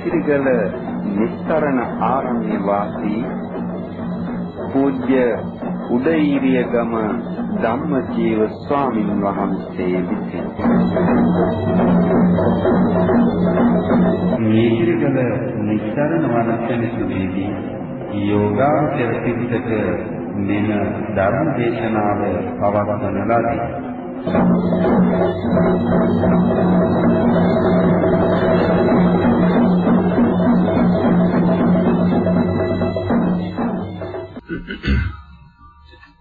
නීතිරිගල නිස්තරණ ආරණ්‍ය වාසී පූජ්‍ය උදේීරියගම ධම්මජීව ස්වාමින් වහන්සේ විසින් නීතිරිගල නිස්තරණ වනසෙනසුදීදී යෝගාචර පිටක මෙන ධර්ම දේශනාව පවත්වන ලදී.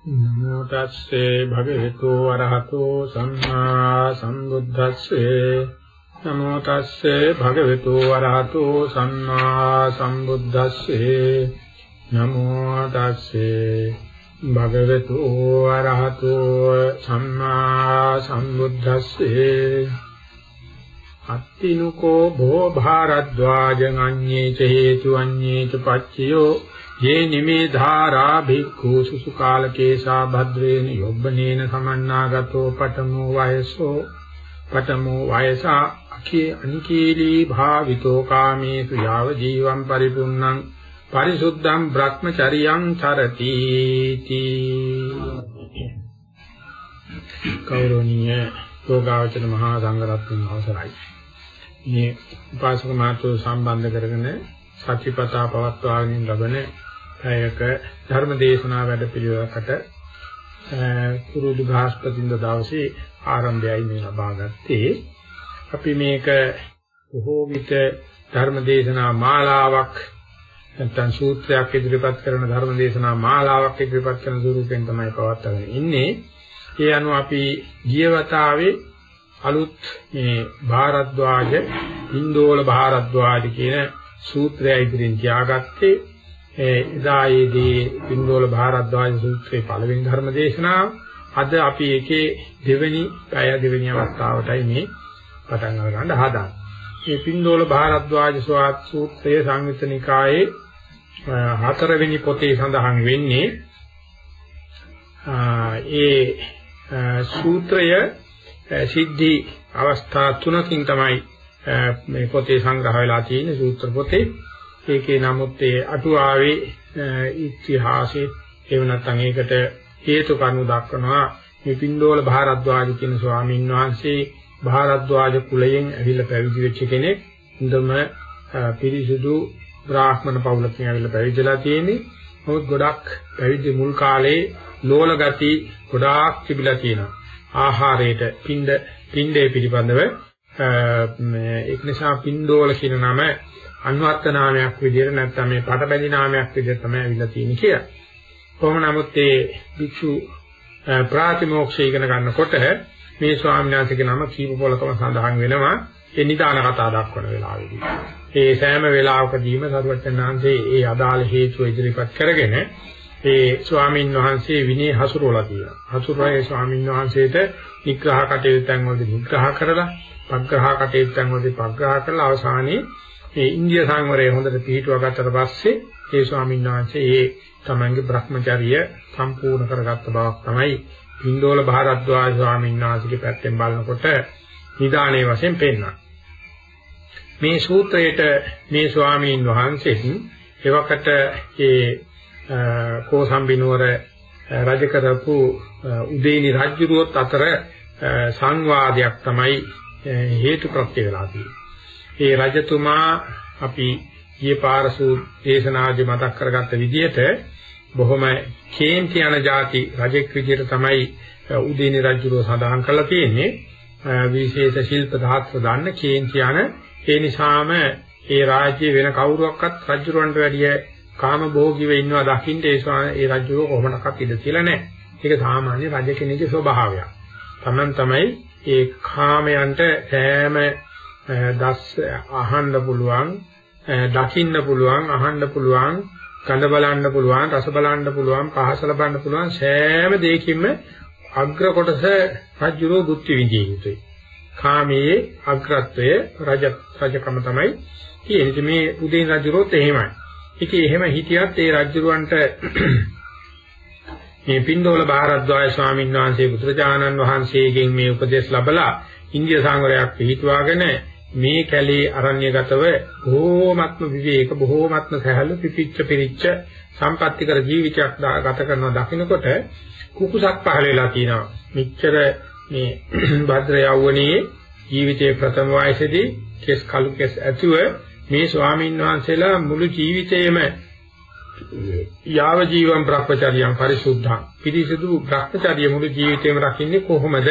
නමෝ තස්සේ භගවතු වරහතෝ සම්මා සම්බුද්දස්සේ නමෝ තස්සේ භගවතු වරහතෝ සම්මා සම්බුද්දස්සේ නමෝ තස්සේ භගවතු ආරහතෝ සම්මා සම්බුද්දස්සේ අත්තිනුකෝ භෝ භාරද්වාජං අඤ්ඤේ ච හේතු අඤ්ඤේ ච පච්චයෝ යේ නිමේ ධාරා භික්ඛු සුසුකාලකේසා භද්‍රේන යොබ්බනේන සමන්නාගතෝ පඨමෝ වයසෝ පඨමෝ වයසා අකේ අනිකීලී භාවිතෝ කාමේසු යාව ජීවම් පරිපුන්නං පරිසුද්ධං බ්‍රහ්මචරියං චරති තී කෞරණීය යෝගාවචර මහා සංඝරත්නයන් අවසරයි. මේ උපාසක මාතෘ සම්බන්ධ කරගෙන සත්‍යපතා පවත්වාගෙන ලබන පැයක ධර්ම දේශනා වැඩ පිළිවෙලකට කුරුදු බ්‍රහස්පතින්ද දවසේ ආරම්භයයි මේ ලබා ගත්තේ අපි මේක බොහෝ විට ධර්ම දේශනා මාලාවක් නැත්නම් සූත්‍රයක් ඉදිරිපත් කරන ධර්ම දේශනා මාලාවක් ඉදිරිපත් කරන ස්වරූපයෙන් තමයි පවත්වාගෙන ඉන්නේ. ඒ අනුව අපි ගියවතාවේ අලුත් මේ භාරද්වාජ, ඉන්දෝල භාරද්වාජ කියන සූත්‍රය ඉදිරියෙන් තියාගත්තේ එදායේදී ඉන්දෝල භාරද්වාජ සූත්‍රයේ පළවෙනි ධර්ම දේශනාව. අද අපි ඒකේ දෙවෙනි, පැය දෙවෙනි අවස්ථාවටයි මේ පටන් ගන්න හදාන්නේ. මේ පින්දෝල භාරද්වාජ සූත්‍රයේ සංයුත්ත නිකායේ හතරවෙනි පොතේ සඳහන් වෙන්නේ ඒ සූත්‍රය සිද්ධි අවස්ථා තුනකින් තමයි මේ පොතේ සංග්‍රහ වෙලා තියෙන්නේ සූත්‍ර පොතේ. ඒකේ නමුත් ඒ අටුවාවේ ඉතිහාසයේ එහෙම නැත්නම් ඒකට හේතු කරුණු දක්වනවා මේ පින්දෝල භාරද්වාජ කියන ස්වාමීන් වහන්සේ භාරද්වාජ කුලයෙන් ඇවිල්ලා පැවිදි වෙච්ච කෙනෙක්. හොඳම පිරිසුදු බ්‍රාහ්මණ පවුලකින් ඇවිල්ලා පැවිදිලා තියෙන්නේ. නමුත් ගොඩක් පැවිදි මුල් කාලේ ලෝල ගති ගොඩාක් තිබිලා තියෙනවා. ආහාරයට පින්ඩ පින්ඩේ පිළිබඳව ඒක නිසා පින්ඩෝල කියන නම අන්වර්ථ නාමයක් විදිහට නැත්නම් මේ පටබැඳි නාමයක් විදිහට තමයි ඇවිල්ලා තියෙන්නේ කියලා. කොහොම නමුත් ඒ භික්ෂු ප්‍රාතිමෝක්ෂය ඉගෙන ගන්නකොට මේ ස්වාමීන් වහන්සේගේ නම කීප පොලකම සඳහන් වෙනවා ඒ නිදාන කතා දක්වන වෙලාවේදී. ඒ සෑම වෙලාවකදීම සරුවචනාංශේ ඒ අදාළ හේතු ඉදිරිපත් කරගෙන ඒ ස්වාමීන් වහන්සේ විනය හසුරුවලා තියෙනවා. හසුරුවා ස්වාමීන් වහන්සේට නිග්‍රහ කටයුත්තන් වලදී නිග්‍රහ කරලා, පග්‍රහ කටයුත්තන් වලදී පග්‍රහ කරලා අවසානයේ මේ ඉන්දිය සංවරය හොඳට පිළිටුවා ගත්තට පස්සේ ඒ ස්වාමීන් වහන්සේ ඒ තමන්ගේ Brahmacharya සම්පූර්ණ කරගත්ත බවක් තමයි පින්දෝල භාරද්වාජ ස්වාමීන් වහන්සේගේ පැත්තෙන් බලනකොට නිදානේ වශයෙන් පෙන්වනවා. මේ සූත්‍රයේට මේ ස්වාමීන් වහන්සේත් එවකට ඒ කෝසම්බිනුවර රජ කරපු උදේනි රජුරුවොත් අතර සංවාදයක් තමයි හේතු ප්‍රත්‍ය වෙලා තියෙන්නේ. ඒ රජතුමා අපි ඊයේ පාරසු දේශනාදී මතක් කරගත්ත විදිහට බොහොම කේන්ති යන જાති රජෙක් විදිහට තමයි උදේනි රජුරුව සඳහන් කරලා තියෙන්නේ. විශේෂ ශිල්ප ධාත්‍ර දාන්න කේන්ති යන ඒ නිසාම ඒ රාජ්‍ය වෙන කවුරුවක්වත් රජුරවන්ට වැඩිය කාම භෝගීව ඉන්නවා දකින්න ඒ ඒ රජුව කොහොමඩක්වත් ඉඳ කියලා නැහැ. ඒක සාමාන්‍ය රජ කෙනෙකුගේ ස්වභාවයක්. Taman තමයි ඒ කාමයන්ට සෑම Eh, දස් eh, අහන්න පුළුවන්, eh, දකින්න පුළුවන්, අහන්න පුළුවන්, ගඳ බලන්න පුළුවන්, රස බලන්න පුළුවන්, පහස ලබන්න පුළුවන් සෑම දෙයකින්ම අග්‍ර කොටස රජුරෝ බුද්ධි විඳිය යුතුයි. කාමයේ අග්‍රත්වය රජ රජකම තමයි කියන්නේ. මේ උදේන රජුරොත් එහෙමයි. ඉතින් එහෙම හිටියත් ඒ රජුරවන්ට මේ පින්ඩෝල බාරද්වාය ස්වාමීන් වහන්සේ බුදුරජාණන් වහන්සේගෙන් මේ උපදේශ ලැබලා ඉන්දිය සංවරයක් පිළිතුවාගෙන මේ කැලේ අරණ්‍යගතව බොහෝමත්ම විවේක බොහෝමත්ම සහැල්ලු පිපිච්ච පිරිච්ච සම්පත්‍තිකර ජීවිතයක් ගත කරනවා දකින්නකොට කුකුසක් පහළ වෙලා තියෙනවා. මෙච්චර මේ භද්‍ර යවුණේ ජීවිතයේ ප්‍රථම වයසේදී කෙස් කළු කෙස් ඇතුව මේ ස්වාමීන් වහන්සේලා මුළු ජීවිතේම යාව ජීවම් භ්‍රමචර්යයන් පරිසුද්ධං පිරිසිදු භ්‍රමචර්ය මුළු ජීවිතේම රකින්නේ කොහොමද?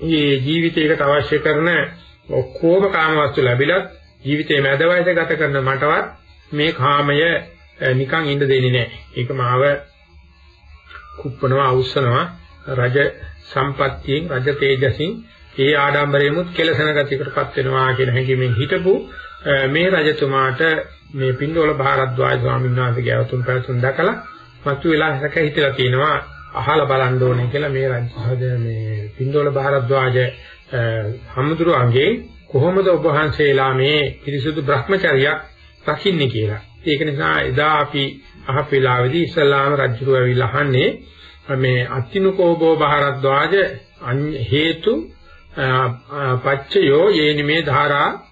මේ ජීවිතයකට අවශ්‍ය කරන ඔක්කොම කාම වස්තු ලැබිලත් ජීවිතේ මැද වයස ගත කරන මටවත් මේ කාමය නිකන් ඉඳ දෙන්නේ නැහැ. ඒක මාව කුප්පනවා අවුස්සනවා රජ සම්පත්තියෙන් රජ තේජසින් ඒ ආඩම්බරෙමුත් කෙලසන ගතියකටපත් වෙනවා කියන හැඟීමෙන් හිටපු මේ රජතුමාට මේ පින්ඩෝල භාරද්වාජ ස්වාමීන් වහන්සේගේ අවතුන් පැතුම් දැකලා මතු වෙලා හැක හිතලා කියනවා අහලා බලන්න ඕනේ කියලා මේ රජ මේ පින්ඩෝල භාරද්වාජ හමුදුරුවන්ගේ කොහොමද ඔබ වහන්සේලා මේ පිරිසුදු Brahmacharya රකින්නේ කියලා. ඒක නිසා එදා අපි අහපු වෙලාවේදී ඉස්ලාම රජුව ඇවිල්ලා අහන්නේ මේ අත්තිනුකෝබෝ භාරද්වාජ හේතු පච්චයෝ යේනිමේ ධාරා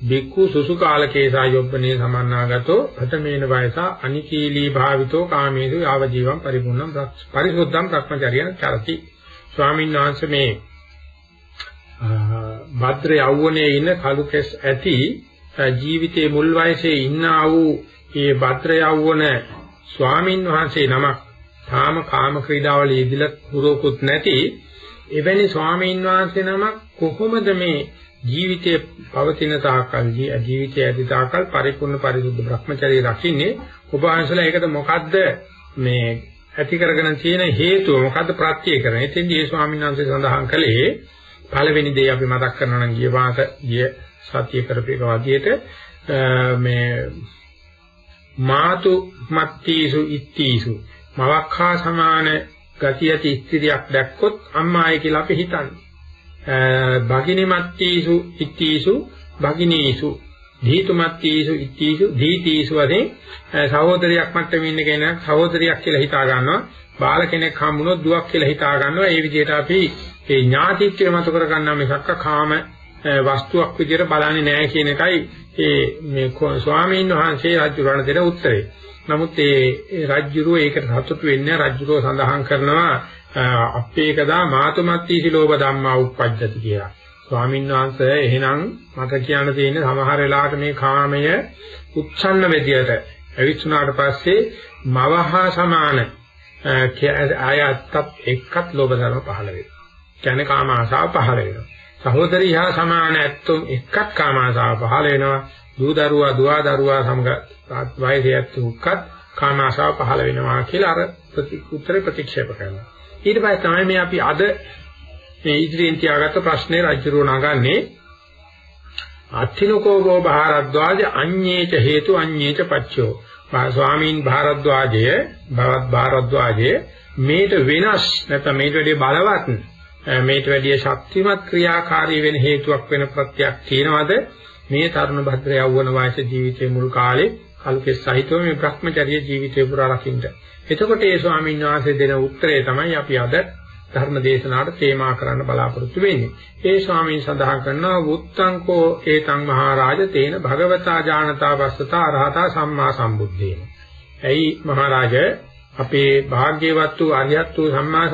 බික්ඛු සුසු කාලකේසා යොබ්බනේ සමන්නාගතෝ ප්‍රථමේන වයස අනිකීලී භාවිතෝ කාමේසු යාව ජීවම් පරිපූර්ණම් පරිසුද්ධම් භ්‍රමචර්යං චරති. ස්වාමීන් වහන්සේ මේ භද්‍ර යෞවනයේ ඉන්න කලු කෙස් ඇති ජීවිතයේ මුල් වයසේ ඉන්නා වූ මේ භද්‍ර යෞවන ස්වාමීන් වහන්සේ නමක් තාම කාම ක්‍රීඩාවල යෙදිලා පුරෝකුත් නැති එවැනි ස්වාමීන් වහන්සේ නමක් කොහොමද මේ ජීවිතයේ පවතින තාකල් ජීවිතයේ ඇති තාකල් පරිපූර්ණ පරිසුද්ධ Brahmacharya රකින්නේ ඔබ වහන්සේලා ඒකට මොකද්ද මේ ඇති කරගෙන තියෙන හේතුව මොකද්ද ප්‍රත්‍ය කරන. එතෙන්දී ඒ ස්වාමීන් වහන්සේ සඳහන් කළේ පළවෙනි දේ අපි මතක් කරනවා නම් ගිය වාස ගිය සතිය කරපේක වදියට මේ මාතු මත්තීසු ඉත්තීසු මවක් හා සමාන ගතිය ඇති ස්ත්‍රියක් දැක්කොත් අම්මායි කියලා අපි හිතන්නේ. භගිනිමත්තීසු ඉත්තීසු භගිනීසු ධීතුමත්තීසු ඉත්තීසු ධීතීසු වශයෙන් සහෝදරියක් මට්ටමින් ඉන්න කෙනෙක් සහෝදරියක් කියලා හිතා ගන්නවා. බාල කෙනෙක් හම්බුනොත් දුවක් කියලා හිතා ගන්නවා. ඒ විදිහට අපි ඒ ඥාතිත්වය මත කර ගන්නා මිසක්ක කාම වස්තුවක් විදිහට බලන්නේ නැහැ කියන එකයි ඒ මේ ස්වාමීන් වහන්සේ රජුරණ දෙන උත්තරේ. නමුත් ඒ රජ්ජුරුව ඒකට සතුටු වෙන්නේ රජ්ජුරුව සඳහන් කරනවා අපේකදා මාතුමත්ති සිලෝභ ධම්මා උප්පජ්ජති කියලා. ස්වාමීන් වහන්සේ එහෙනම් මට කියන්න තියෙන්නේ සමහර වෙලාවට මේ කාමය උච්ඡන්න වෙදියට ඇවිස්සුනාට පස්සේ මවහා සමාන ආයත්තත් එක්කත් ලෝභ ධර්ම පහළ වෙනවා. කියන්නේ කාම ආසාව පහළ වෙනවා. සහෝදරී හා සමාන ඇත්තොම් එක්කත් කාම ආසාව පහළ වෙනවා. දූ දරුවා දුවා දරුවා සමග වයසයත් උක්කත් කාම ආශාව පහළ වෙනවා කියලා අර උත්තරේ ප්‍රතික්ෂේප කරනවා. ඊට පස්සේ තමයි මේ අපි අද මේ ඉදිරියෙන් තියාගත්ත ප්‍රශ්නේ රජුරෝ නගන්නේ අත්තිනකෝගෝ භාරද්වාජ අඤ්ඤේච හේතු අඤ්ඤේච පච්චෝ. ස්වාමීන් භාරද්වාජය භවත් භාරද්වාජය මේට වෙනස් නැත්නම් මේට වැඩිය බලවත් මේට වැඩිය ශක්තිමත් ක්‍රියාකාරී වෙන හේතුවක් වෙන ප්‍රත්‍යක් තියනවාද මේ තරුණ භද්‍ර යවවන වාස ජීවිතයේ මුල් කාලේ කල්කෙස් සහිතව මේ Brahmacharya ජීවිතය පුරා රකින්න. එතකොට ඒ ස්වාමීන් වහන්සේ දෙන උත්තරය තමයි අපි අද ධර්ම දේශනාවට තේමා කරන්න බලාපොරොත්තු වෙන්නේ. ඒ ස්වාමීන් සඳහන් කරනවා වුත්තංකෝ ඒතං මහරජ තේන භගවතා ඥානතා වස්සතා අරහතා සම්මා සම්බුද්දේන. ඇයි මහරජ අපේ භාග්‍යවත් වූ අරියත් වූ සම්මා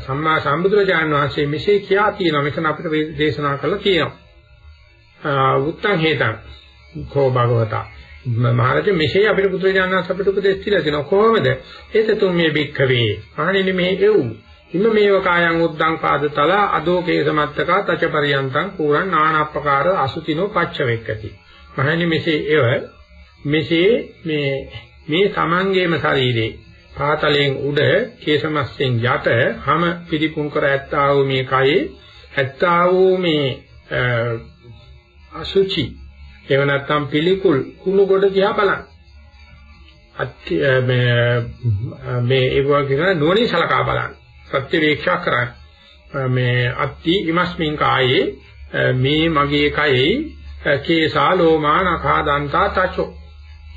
සම්මා සම්බුදුරජාණන් වහන්සේ මෙසේ කියා තියෙනවා. මෙතන අපිට දේශනා කළා තියෙනවා. උත්තං හේතං කෝ භගවතා මහරජ මෙසේ අපිට පුත්‍රයන්න් අපිට උපදෙස් දීලා තියෙනවා. කොහොමද? ඒතතුම් මේ බික්ඛවේ අහන්නේ මේ එව්. ඉම මේව කායං උද්දං පාදතල අදෝකේ සමත්තකා තච පරියන්තං පුරං නානප්පකාර අසුතිනෝ පච්ච වෙක්කති මහණනි මෙසේ එව. මෙසේ මේ මේ තමන්ගේම ශරීරේ පාතලයෙන් උඩ කේසමස්යෙන් යට හැම පිරිපුන් කර ඇත්තා වූ මේ කයේ ඇත්තා වූ මේ අසුචි එහෙම නැත්නම් පිළිකුල් කුණු කොට දිහා බලන්න. අත්‍ය මේ මේ ඒ වගේ නෝනි සලකා බලන්න. ප්‍රතිවේක්ෂා කරන්න. මේ අත්ති ඉමස්මින් කායේ මේ මගේ කයේ කේසා ලෝමා නඛා දන්තා තචෝ.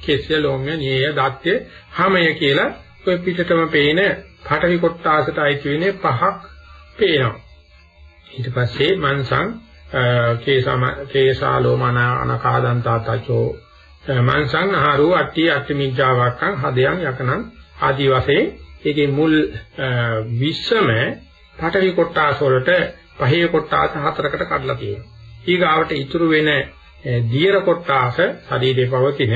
කෙස්ය ලෝමය නිය දත්‍ය හැමය කියලා ඔය පිටතම පේන පටවි කොටාසට අයිති වෙන්නේ පහක් පේනවා. ඊට පස්සේ මන්සං කේසම කේසාලෝමන අනකාදන්තා තචෝ මන්සං ආහාරෝ අට්ටි අට්ඨිමිජ්ජාවක්ඛං හදයන් යකනං ආදි වශයෙන් ඒකේ මුල් 20ම පඨවි කොටාස වලට පහේ කොටාස හතරකට කඩලා තියෙනවා. ඊගාවට ඉතුරු වෙන දියර කොටාස ශරීරේ පවතින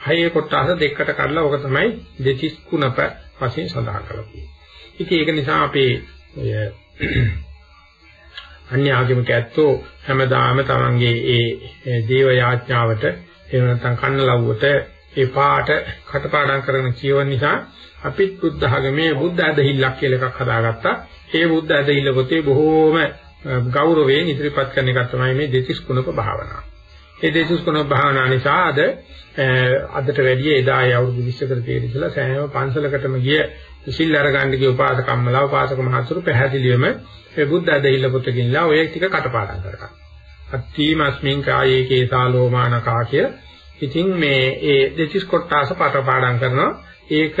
හයේ කොටාස දෙකකට කඩලා ඕක තමයි දෙතිස් කුණප වශයෙන් සඳහන් කරලා තියෙන්නේ. ඉතින් ඒක නිසා අපේ ඔය අන්‍ය ආගමික ඇත්තෝ හැමදාම තමන්ගේ ඒ දේව යාඥාවට එහෙම නැත්නම් කන්න ලව්වට ඒ පාට කටපාඩම් කරගෙන කියවන නිසා අපිත් බුද්ධ ආගමේ බුද්ධ ඇදහිල්ලක් කියලා එකක් හදාගත්තා. ඒ බුද්ධ ඇදහිල්ල පොතේ බොහෝම ගෞරවයෙන් ඉදිරිපත් කරන එක තමයි මේ දෙතිස් කුණප භාවනාව. ඒ දෙතිස් කුණප භාවනාව නිසා අද අදට වැඩිය එදා ඒ අවුරුදු 20කට තේරිසලා සෑම පන්සලකටම ගිය සිල් අරගන්න ගිය උපාසකම්මලා උපාසක මහතුරු පැහැදිලිවම ඒ බුද්ධ ඇදහිල්ල පොත ගිනලා ඔය ටික කටපාඩම් කරගන්න. අත්තිමස්මින් කායේ කේසාලෝමානකා කිය. ඉතින් මේ ඒ දෙතිස් කොටාස පාඩම් කරනවා. ඒක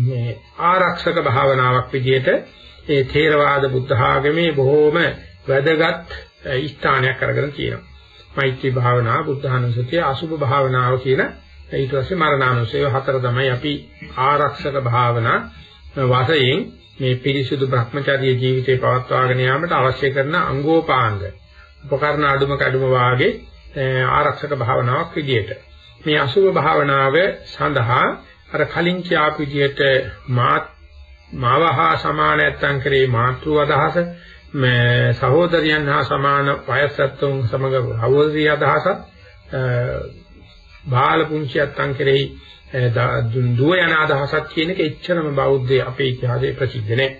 මේ ආරක්ෂක භාවනාවක් විදිහට ඒ ථේරවාද බුද්ධ ආගමේ බොහෝම වැදගත් ස්ථානයක් අරගෙන තියෙනවා. මෛත්‍රී භාවනාව, බුද්ධානුසතිය, අසුභ භාවනාව කියන ඊට පස්සේ මරණානුසය හතර තමයි අපි ආරක්ෂක භාවනා වශයෙන් මේ පිරිසුදු Brahmacharya ජීවිතේ පවත්වාගෙන යාමට අවශ්‍ය කරන අංගෝපාංග උපකරණ අඩුම කඩුම වාගේ ආරක්ෂක භාවනාවක් විදියට. මේ අසුභ භාවනාව සඳහා අර කලින් කියාපු විදියට මාත් මාවහා සමාන නැත්තම් කරේ මාතෘ අදහස මේ සහෝදරයන් හා සමාන වයසත්තුන් සමග සහෝදරිය අදහසත් බාල පුංචියත්තන් කෙරෙහි දුව යන අදහසක් කියන එක එච්චරම බෞද්ධ අපේ ඉතිහාසයේ ප්‍රසිද්ධ නැහැ.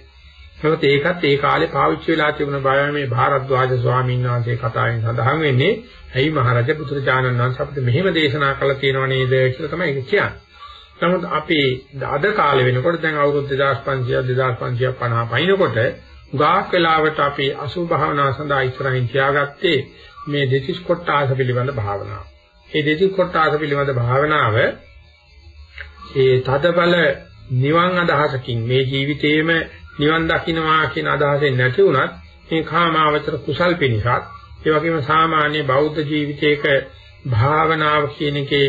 නමුත් ඒකත් ඒ කාලේ පාවිච්චි වෙලා තිබුණ බය මේ භාරද්වාජ ස්වාමීන් වහන්සේ කතාවෙන් සඳහන් වෙන්නේ ඇයි මහරජා පුත්‍රජානන් වහන්සේ අපිට මෙහෙම දේශනා කළා තියෙනව නේද කියලා තමයි ඒක කියන්නේ. නමුත් අපි අද කාලේ වෙනකොට දැන් අවුරුදු 2500 2550 පයින්නකොට ගාක් වෙලාවට අපි අසුභ භාවනා සඳහා ඉස්සරහින් තියාගත්තේ මේ දෙතිස් කොටාස පිළිබඳ භාවනාව. මේ දෙතිස් කොටාස පිළිබඳ භාවනාව ඒ තදබල නිවන් අදහසකින් මේ ජීවිතේම නිවන් දකින්නවා කියන අදහසෙන් නැති වුණත් මේ කාමාවචර කුසල් පිණිසත් ඒ වගේම සාමාන්‍ය බෞද්ධ ජීවිතයක භාවනාව කියන එකේ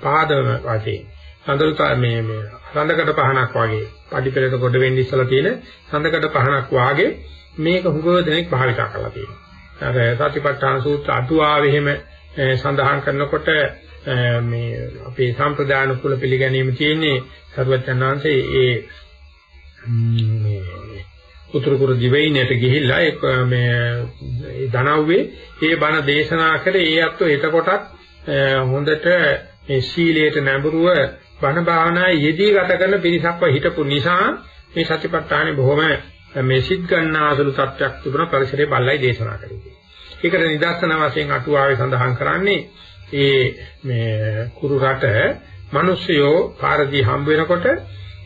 පාදම වශයෙන් සඳලුතා මේ මේ සඳකඩ පහනක් වගේ පඩිපෙළට කොට වෙන්න ඉස්සලා තියෙන සඳකඩ පහනක් වාගේ මේක හුඟව දෙනෙක් භාවිතා කරලා තියෙනවා. අර සතිපට්ඨාන සූත්‍ර අටුවාවෙ එහෙම සඳහන් කරනකොට මේ අපේ සම්ප්‍රදාන කුල පිළිගැනීම තියෙන්නේ සර්වඥාන්සේ ඒ මේ උතුරු කුරු දිවයිනට ගිහිල්ලා ඒ මේ ධනව්වේ ඒ බණ දේශනා කරේ ඒ අත්ව එතකොටත් හොඳට මේ සීලයට නැඹුරුව බණ භාවනායේ යෙදී ගත කරන පිරිසක්ව හිටපු නිසා මේ සතිපට්ඨානේ බොහොම මේ සිත් ගන්නාසුළු තත්ත්වයක් තිබුණ පරිසරයේ බල්ලයි දේශනා කරේ. ඒකට නිදර්ශන වශයෙන් අටුවාවේ සඳහන් කරන්නේ ඒ මේ කුරු රට මිනිස්සයෝ පාරදී හම්බ වෙනකොට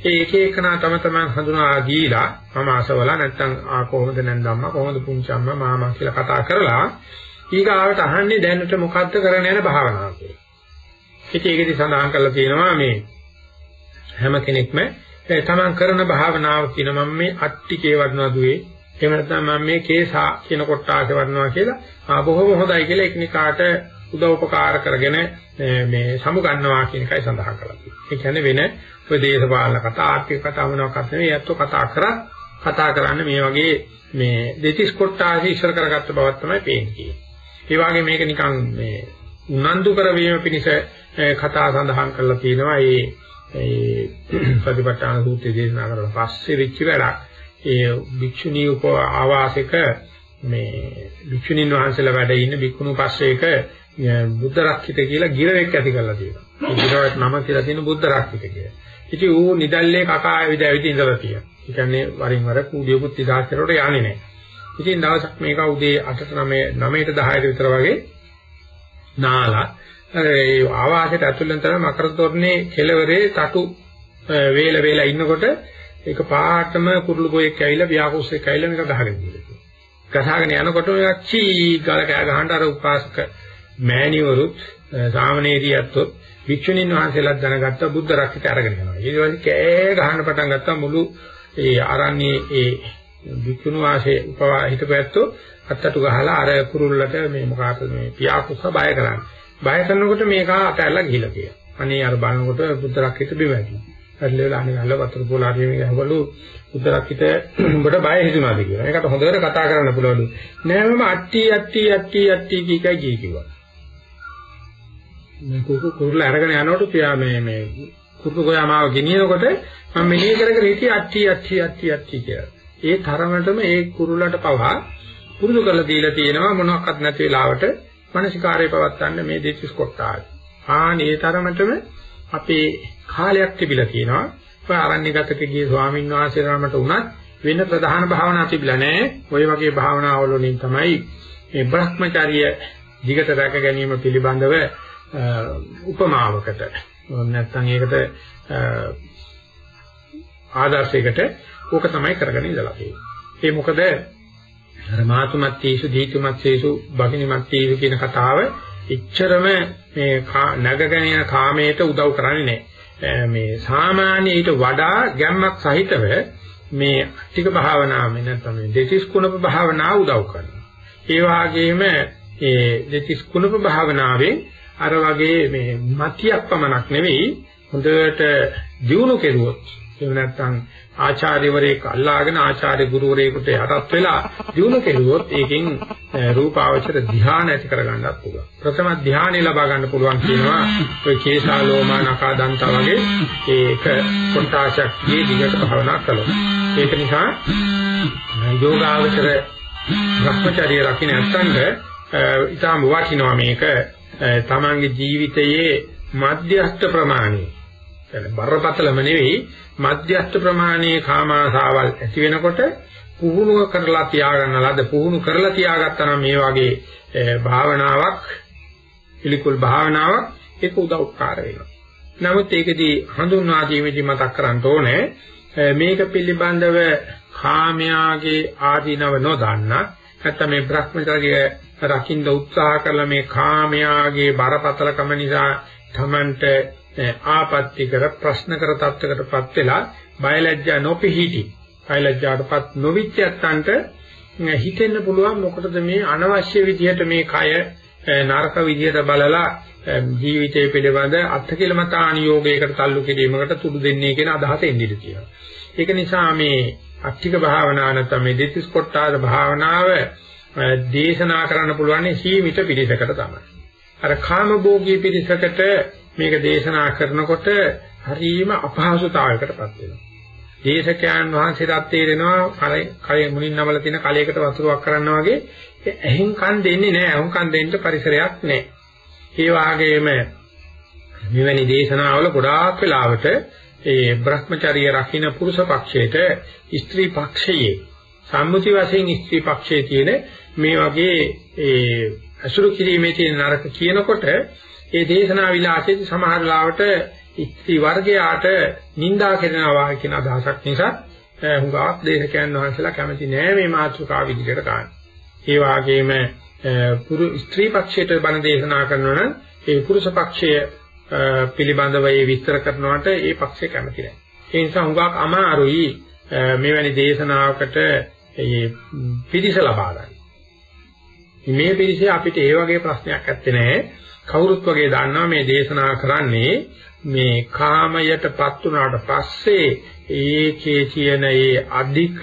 ඒ එක එකනා තම තමන් හඳුනා දීලා මම අසවලා නැත්තම් ආ කොහොමද නැන්දම්මා කොහොමද පුංචි අම්මා මාමා කියලා කතා කරලා ඊගාවට අහන්නේ දැනට මොකද්ද කරන්න යන භාවනාව කියලා. ඉතින් ඒකෙදි සඳහන් කරලා තියෙනවා මේ හැම කෙනෙක්ම තමන් කරන භාවනාව කියන මම මේ අට්ටිකේ වඩනවා දුවේ එහෙම නැත්නම් මම මේ කේසා කියන කොටාසේ වඩනවා කියලා ආ බොහොම හොඳයි කියලා එකිනෙකාට උදව් උපකාර කරගෙන මේ සමු ගන්නවා කියන එකයි සඳහන් කරලා තියෙන්නේ. ඒ කියන්නේ වෙන ඔය දේශපාලන කතා ආර්ථික කතා මොනවාක්වත් නෙවෙයි යැත්තු කතා කරා කතා කරන්නේ මේ වගේ මේ දෙතිස් කොටාසේ ඉස්සර කරගත්ත බවක් තමයි පේන්නේ. ඒ වගේ මේක නිකන් මේ උනන්දු කරවීම පිණිස කතා සඳහන් කරලා තියෙනවා ඒ ඒ සතිපට්ඨාන සූත්‍රය දේශනා කරලා පස්සේ වෙච්ච වැඩක් ඒ භික්ෂුණී උප ආවාසික මේ භික්ෂුණීන් වහන්සේලා වැඩ ඉන්න භික්ඛුණු පස්සේක බුද්ධ රක්කිත කියලා ගිරවෙක් ඇති කරලා තියෙනවා. ඒ ගිරවට නම කියලා තියෙන බුද්ධ රක්කිත කියලා. ඉතින් ඌ නිදල්ලේ කකා ඇවිද ඇවිද ඉඳලා තියෙනවා. ඒ කියන්නේ වරින් වර කූඩියකුත් ඉදාස්තරට යන්නේ නැහැ. ඉතින් දවසක් මේක උදේ 8ට 9 9ට 10ට විතර වගේ නාලා ඒ ආවාසයට ඇතුළෙන් තමයි මකර තොරණේ කෙළවරේ තටු වේල වේලා ඉන්නකොට ඒක පාටම කුරුළු ගොයෙක් ඇවිල්ලා ව්‍යාකුස්සෙක් ඇවිල්ලා මේක ගහගෙන ගිහලා. ගසාගෙන යනකොට මේක චී ගාල කෑ ගහන්න අර උපාසක මෑණිවරුත් සාමණේරියත්ොත් වික්ෂුණීන් වහන්සේලාත් දැනගත්ත බුද්ධ රක්කිත අරගෙන යනවා. ඊට පස්සේ කෑ ගහන්න පටන් ගත්තා මුළු ඒ ආරණ්‍යයේ ඒ විකුණු වාසේ උපවා හිටපැත්තෝ අත්තටු ගහලා අර කුරුල්ලට මේ මොකක්ද මේ පියාකුස්ස බය කරන්නේ. බය කරනකොට මේක අතැල්ලා ගිහිලා කියලා. අනේ අර බලනකොට බුද්ධ රක්කිත බිම වැටෙනවා. ඇල්ල වෙලා අනේ අල්ල වතුර පොලාරිය මේ ගහවලු බුද්ධ රක්කිත උඹට බය හිතුණාද කියලා. ඒකට හොඳට කතා කරන්න පුළුවන්ලු. නෑ මම අට්ටි අට්ටි අට්ටි අට්ටි කීකයි කී කිව්වා. මේ කුකු කුරුල්ල අරගෙන යනකොට පියා මේ මේ කුරුළු ගෝයාමාව ගෙනියනකොට මම මෙහෙ කර කර හිටියේ අට්ටි අට්ටි අට්ටි අට්ටි කියලා. ඒ තරමටම ඒ කුරුල්ලට පවා පුරුදු කරලා දීලා තියෙනවා මොනවත් නැති වෙලාවට මානසිකාරය පවත්වන්න මේ දෙතිස් කොටායි. ආනේ තරමටම අපේ කාලයක් තිබිලා තියෙනවා. ඔය ආරණ්‍යගතක ගිය ස්වාමීන් වහන්සේ නමට උනත් වෙන ප්‍රධාන භාවනා තිබිලා නැහැ. ওই වගේ භාවනාවල වලින් තමයි මේ Brahmacharya දිගට රැක ගැනීම පිළිබඳව උපමාවකට නැත්නම් ඒකට ආදර්ශයකට ඕක තමයි කරගෙන ඉඳලා තියෙන්නේ. ඒ මොකද අර මාතුමත්ීසු දීතුමත්ීසු භගිනිමත්ීසු කියන කතාව එච්චරම මේ නැගගෙන යන කාමයට උදව් කරන්නේ නැහැ. මේ සාමාන්‍ය ඊට වඩා ගැම්මක් සහිතව මේ ටික භාවනාව නැත්නම් මේ දෙතිස් කුණප භාවනාව උදව් කරනවා. ඒ වගේම ඒ දෙතිස් කුණප භාවනාවෙන් අර වගේ මේ මතියක් පමණක් නෙවෙයි හොඳට දියුණු කෙරුවොත් එහෙම නැත්නම් ආචාර්යවරයෙක් අල්ලාගෙන ආචාර්ය ගුරුවරයෙකුට යටත් වෙලා දිනු කෙරුවොත් ඒකෙන් රූපාවචර ධ්‍යාන ඇති කරගන්නත් පුළුවන්. ප්‍රථම ධ්‍යානෙ ලබා ගන්න පුළුවන් කියනවා ඔය කේශා ලෝමා නකා දන්ත වගේ ඒක කොටාශක් දී දිගට භාවනා කළොත්. ඒක නිසා යෝගාවචර භ්‍රමචර්ය රකින්න නැත්නම් ඊටම වටිනවා මේක තමන්ගේ ජීවිතයේ මධ්‍යස්ථ ප්‍රමාණය කියන්නේ බරපතලම නෙවෙයි මධ්‍යස්ථ ප්‍රමාණයේ කාමාසාවල් ඇති වෙනකොට පුහුණුව කරලා තියාගන්න ලද පුහුණු කරලා තියාගත්තා නම් මේ වගේ භාවනාවක් පිළිකුල් භාවනාවක් ඒක උදව්කාර වෙනවා. නමුත් ඒකදී හඳුන්වා දීමේදී මතක් කරන්න ඕනේ මේක පිළිබඳව කාමයාගේ ආධිනව නොදන්න නැත්නම් මේ භ්‍රමචර්යය රකින්න උත්සාහ කරලා මේ කාමයාගේ බරපතලකම නිසා තමන්ට ආපත්‍ය කර ප්‍රශ්න කර තත්ත්වකටපත් වෙලා බයලජ්ජා නොපිහිටි බයලජ්ජාටපත් නොවිච්ච යත්තන්ට හිතෙන්න පුළුවන් මොකටද මේ අනවශ්‍ය විදිහට මේ කය නරක විදිහට බලලා ජීවිතය පිළිබඳ අත්කලමතාන යෝගයකට تعلق කිරීමකට තුඩු දෙන්නේ කියන අදහස එන්නේ කියලා. ඒක නිසා මේ අට්ටික භාවනාව නැත්නම් මේ දෙතිස් කොටාද භාවනාව දේශනා කරන්න පුළුවන් සීමිත පිළිසකට තමයි. අර කාමභෝගී පිළිසකට මේක දේශනා කරනකොට හරීම අපහසුතාවයකටපත් වෙනවා. දේශකයන් වහන්සේලාත් තේරෙනවා කය මුලින් නමල තියෙන කලයකට වතුරක් කරන්න වගේ ඇහෙන් කන් දෙන්නේ නැහැ. අහුන් කන් දෙන්න පරිසරයක් නැහැ. ඒ වගේම මෙවැනි දේශනාවල ගොඩාක් වෙලාවට ඒ Brahmacharya රකින්න පුරුෂ පක්ෂයට ස්ත්‍රී පක්ෂයේ සම්මුති වශයෙන් ස්ත්‍රී පක්ෂයේ තියෙන මේ වගේ ඒ අසුරු කිරීමේ තියෙන නරක කියනකොට ඒ දේශනා විලාසයේදී සමහර ලාවට ඉස්ත්‍රි වර්ගයාට නිඳා කරනවා කියන අදහසක් නිසා හුඟක් දේශකයන් වහන්සේලා කැමති නෑ මේ මාතෘකාව විදිහට ගන්න. ඒ වගේම පුරු ස්ත්‍රී පක්ෂයට බණ දේශනා කරනවා නම් ඒ පුරුෂ පක්ෂය පිළිබඳව ඒ විස්තර කරනවට ඒ පක්ෂය කැමති නෑ. ඒ නිසා හුඟක් අමාරුයි මෙවැනි දේශනාවකට ඒ පිළිස ලබා ගන්න. මේ පිළිසේ අපිට ඒ වගේ ප්‍රශ්නයක් ඇත්තේ නැහැ. කවුරුත් වගේ දන්නවා මේ දේශනා කරන්නේ මේ කාමයටපත් වුණාට පස්සේ ඒකේ තියෙන ඒ අධික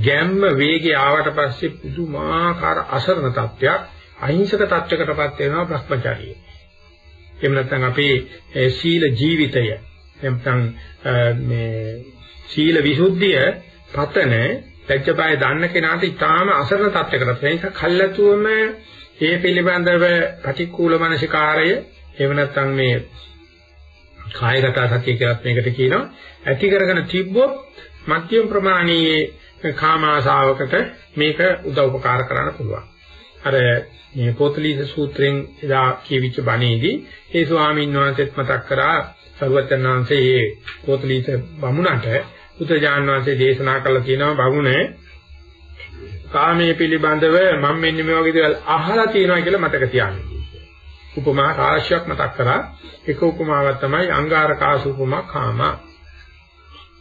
ගැම්ම වේගය ආවට පස්සේ පුදුමාකාර අසරණ තත්ත්වයක් අහිංසක තත්ත්වයකටපත් වෙනවා භ්‍රමචාරිය. එහෙම නැත්නම් අපේ සීල ජීවිතය නැත්නම් මේ සීල විසුද්ධිය පතන ලැජ්ජපය දන්න කෙනාට ඊටාම අසරණ තත්ත්වයකට ඒ නිසා කල්ලාතුවම ඒ පිළිබඳව ප්‍රතිකූල මනසිකාරය එහෙම නැත්නම් මේ කායගත සත්‍ය කියලාත් මේකට කියනවා ඇති කරගෙන තිබ්බොත් මධ්‍යම ප්‍රමාණයේ කාමාශාවකට මේක උදව්පකාර කරන්න පුළුවන්. අර මේ පොතලීස සූත්‍රයෙන් එදා කියවිච්ච බණේදී ඒ ස්වාමීන් වහන්සේත් මතක් කරා සරුවචන් වහන්සේ මේ පොතලීස බමුණට උත්‍රාජාන් වහන්සේ දේශනා කළා කියනවා බමුණේ කාමයේ පිළිබඳව මම මෙන්න මේ වගේ දේවල් අහලා තියෙනවා කියලා මතක තියාගන්න. උපමා රාශියක් මතක් කරා. එක උපමාවක් තමයි අංගාරකාස උපමා කාම.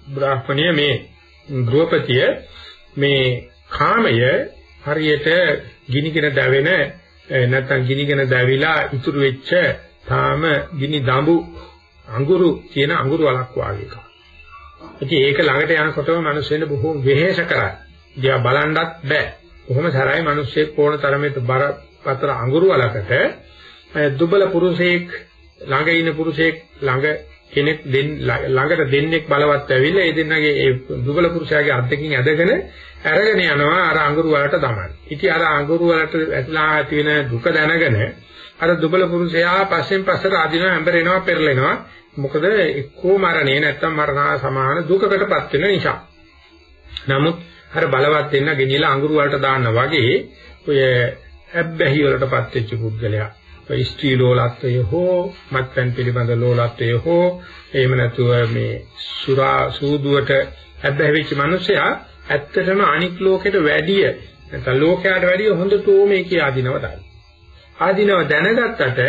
බ්‍රාහ්මණය මේ ගෘහපතිය මේ කාමය හරියට ගිනිගෙන දැවෙන නැත්නම් ගිනිගෙන දැවිලා ඉතුරු වෙච්ච තාම ගිනි දඹු අඟුරු තියෙන අඟුරු වලක් වාගේ එකක්. ඉතින් ඒක ළඟට යනකොටම මිනිස්සුන්ට බොහෝ වෙහෙස කරයි. දිහා බලන්නත් බෑ. කොහොම සරයි මිනිස්සෙක් ඕන තරමේ බරපතල අඟුරු වලකට දුබල පුරුෂයෙක් ළඟ ඉන්න පුරුෂයෙක් ළඟ කෙනෙක් ළඟට දෙන්නෙක් බලවත් ඇවිල්ලා ඒ දෙන්නගේ ඒ දුබල පුරුෂයාගේ අත් දෙකකින් ඇදගෙන අරගෙන යනවා අර අඟුරු වලට තමයි. ඉතින් අර අඟුරු වලට ඇතුළා ඇති වෙන දුක දැනගෙන අර දුබල පුරුෂයා පස්සෙන් පස්සට අදිනවා ඇඹරෙනවා පෙරලෙනවා. මොකද එක්කෝ මරණේ නැත්තම් මරණා සමාන දුකකටපත් වෙන නිසා. නමුත් අර බලවත් දෙන්න ගෙනියලා අඟුරු වලට දාන්න වගේ ඔය ඇබ්බැහි වලටපත් වෙච්ච පුද්ගලයා ස්ත්‍රී ලෝලත්වය හෝ මත්පැන් පිළිබඳ ලෝලත්වය හෝ එහෙම නැතුව මේ සුරා සූදුවට හැබැවිච්ච මිනිසයා ඇත්තටම අනික් ලෝකෙට වැඩිය නැත්නම් ලෝකයට වැඩිය හොඳටෝ මේකේ ආධිනව දන්න. ආධිනව දැනගත්තට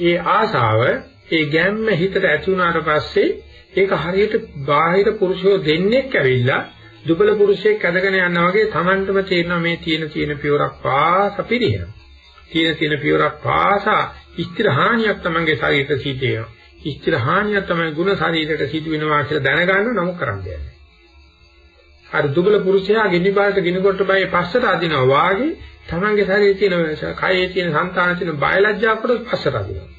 ඒ ආසාව ඒ ගැම්ම හිතට ඇති වුණාට පස්සේ ඒක හරියට බාහිර පුරුෂයෝ දෙන්නෙක් ඇවිල්ලා දුබල පුරුෂයෙක් ඇදගෙන යනවා වගේ Tamanටම තේරෙනවා මේ තියෙන තියෙන පියවරක් පාස පිළිහෙනවා. තියෙන තියෙන පියවරක් පාසා ස්ථිර හානියක් තමංගේ ශරීරයට සිද්ධ වෙනවා. ස්ථිර හානියක් තමයි ගුණ ශරීරයට සිදු වෙනවා කියලා දැනගන්න නමුත් කරන්න දෙන්නේ. අර දුබල පුරුෂයා ගිනිපාරට ගිනකොට බය පස්සට අදිනවා වාගේ තමන්ගේ ශරීරයේ තියෙන කයේ තියෙන సంతාන තියෙන බයලජ්ජා කොට පස්සට අදිනවා.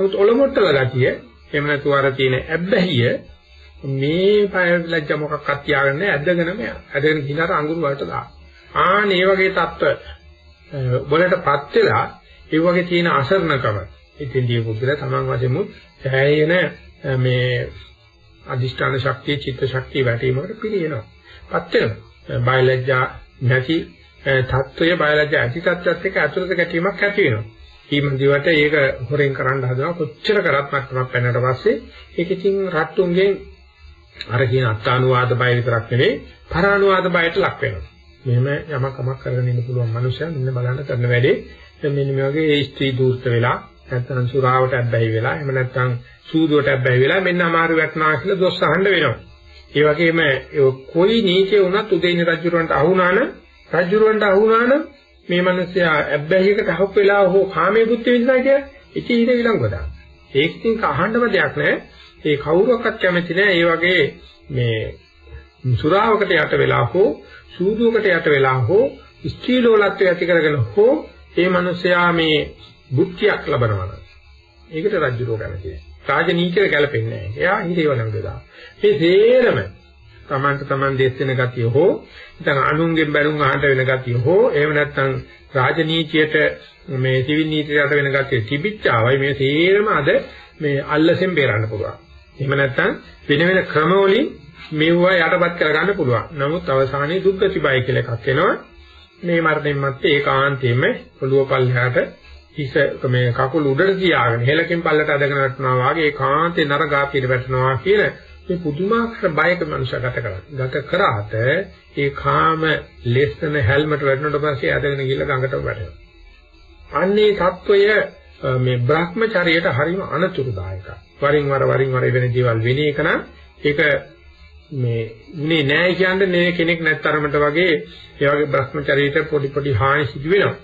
නමුත් ඔලොමොට්ටල ගතිය එහෙම නැතුව අර තියෙන ඇබ්බැහිය මේ පයලජ්ජ මොකක්වත් තියාගෙන නැහැ ඇදගෙනම යන. ඇදගෙන ගිනාට අඟුරු වලට දාන. ආන් මේ වගේ தত্ত্ব වලටපත් වෙලා ඒ වගේ තියෙන අසරණකම ඉතින්දී පුදුල තමන් වශයෙන්ම සෑයෙන මේ අදිෂ්ඨාන ශක්තිය චිත්ත ශක්තිය වැටීමකට පිළිනවා. පත් වෙනවා. බයලජ්ජා නැති තත්ත්වය බයලජ්ජා ඇති තත්ත්වයත් එක්ක අතුලත ගැටීමක් ඇති වෙනවා. ඊමන්දිවට ඒක හොරෙන් කරන්න හදනවා කොච්චර කරත් මට්ටමක් පැනනට පස්සේ ඒක ඉතින් රට්ටුන්ගෙන් අර කියන අත්තානුවාද බය විතරක් නෙවෙයි පරානුවාද බයට ලක් වෙනවා. මෙහෙම යමක් කමක් කරගෙන ඉන්න පුළුවන් මනුස්සයා මෙන්න බලන්න කරන වැඩේ දැන් මෙන්න මේ වගේ ස්ත්‍රී දූර්ත වෙලා නැත්නම් සුරාවට අබ්බැහි වෙලා එහෙම නැත්නම් සූදුවට අබ්බැහි වෙලා මෙන්න අමාරු වැටනවා කියලා දොස් අහන්න වෙනවා. ඒ වගේම කොයි නීචේ වුණත් උදේින රජුරවන්ට අහුණා නම් රජුරවන්ට අහුණා නම් මේ මිනිස්සයා අබ්බැහියකට අහුප් වෙලා හෝ කාමයේ බුද්ධ විඳලා කියලා ඉති ඉර විලංග ගොඩක්. ඒක ඉතින් අහන්නම දෙයක් නැහැ. ඒ කවුරක්වත් කැමති නැහැ. ඒ වගේ මේ සුරාවකට යට වෙලා හෝ සූදුවකට යට වෙලා හෝ ස්ත්‍රී ලෝලත්වය ඇති කරගෙන හෝ ඒ මිනිසයා මේ බුද්ධියක් ලබනවා නම් ඒකට රජ්ජුරෝ කැමතියි. රාජනීතියට ගැලපෙන්නේ නැහැ. එයා හිතේවලම් දෙදා. මේ තේරම තමන්ට තමන් දෙස් වෙන ගතිය හෝ නැත්නම් අනුන්ගෙන් බැලුම් අහන්න වෙන ගතිය හෝ එහෙම නැත්නම් රාජනීතියට මේ සිවිල් නීතියට වෙන ගතිය තිබිච්චාවයි මේ තේරම අද මේ අල්ලසෙන් බේරන්න පුළුවන්. එහෙම නැත්නම් වෙන වෙන ක්‍රම වලින් මෙවුවා යටපත් කරගන්න පුළුවන්. නමුත් අවසානයේ දුක්ගති බය කියලා එකක් එනවා. මේ මරණයන් මැත්තේ ඒකාන්තයෙන්ම ඔළුව පල්ලෙහාට හිස මේ කකුල උඩට තියාගෙන හෙලකින් පල්ලට අදගෙන වැටෙනවා වාගේ ඒකාන්තේ නරගාපියට වැටෙනවා කියන මේ පුදුමාකාර බයක මනුෂ්‍ය ගත කරා. ගත කරාට ඒ කාම ලෙස්න හැල්මට වැටෙනට පස්සේ ඇදගෙන ගිහලා ගඟට වැටෙනවා. අන්නේ தত্ত্বය මේ Brahmචරියට හරිම අනතුරුදායකයි. වරින් වර වරින් වර වෙන දේවල් වෙන එක නම් ඒක මේ ඉන්නේ නෑ කියන්නේ කෙනෙක් නැත්තරමට වගේ ඒ වගේ Brahmචරියට පොඩි පොඩි හානි සිදු වෙනවා.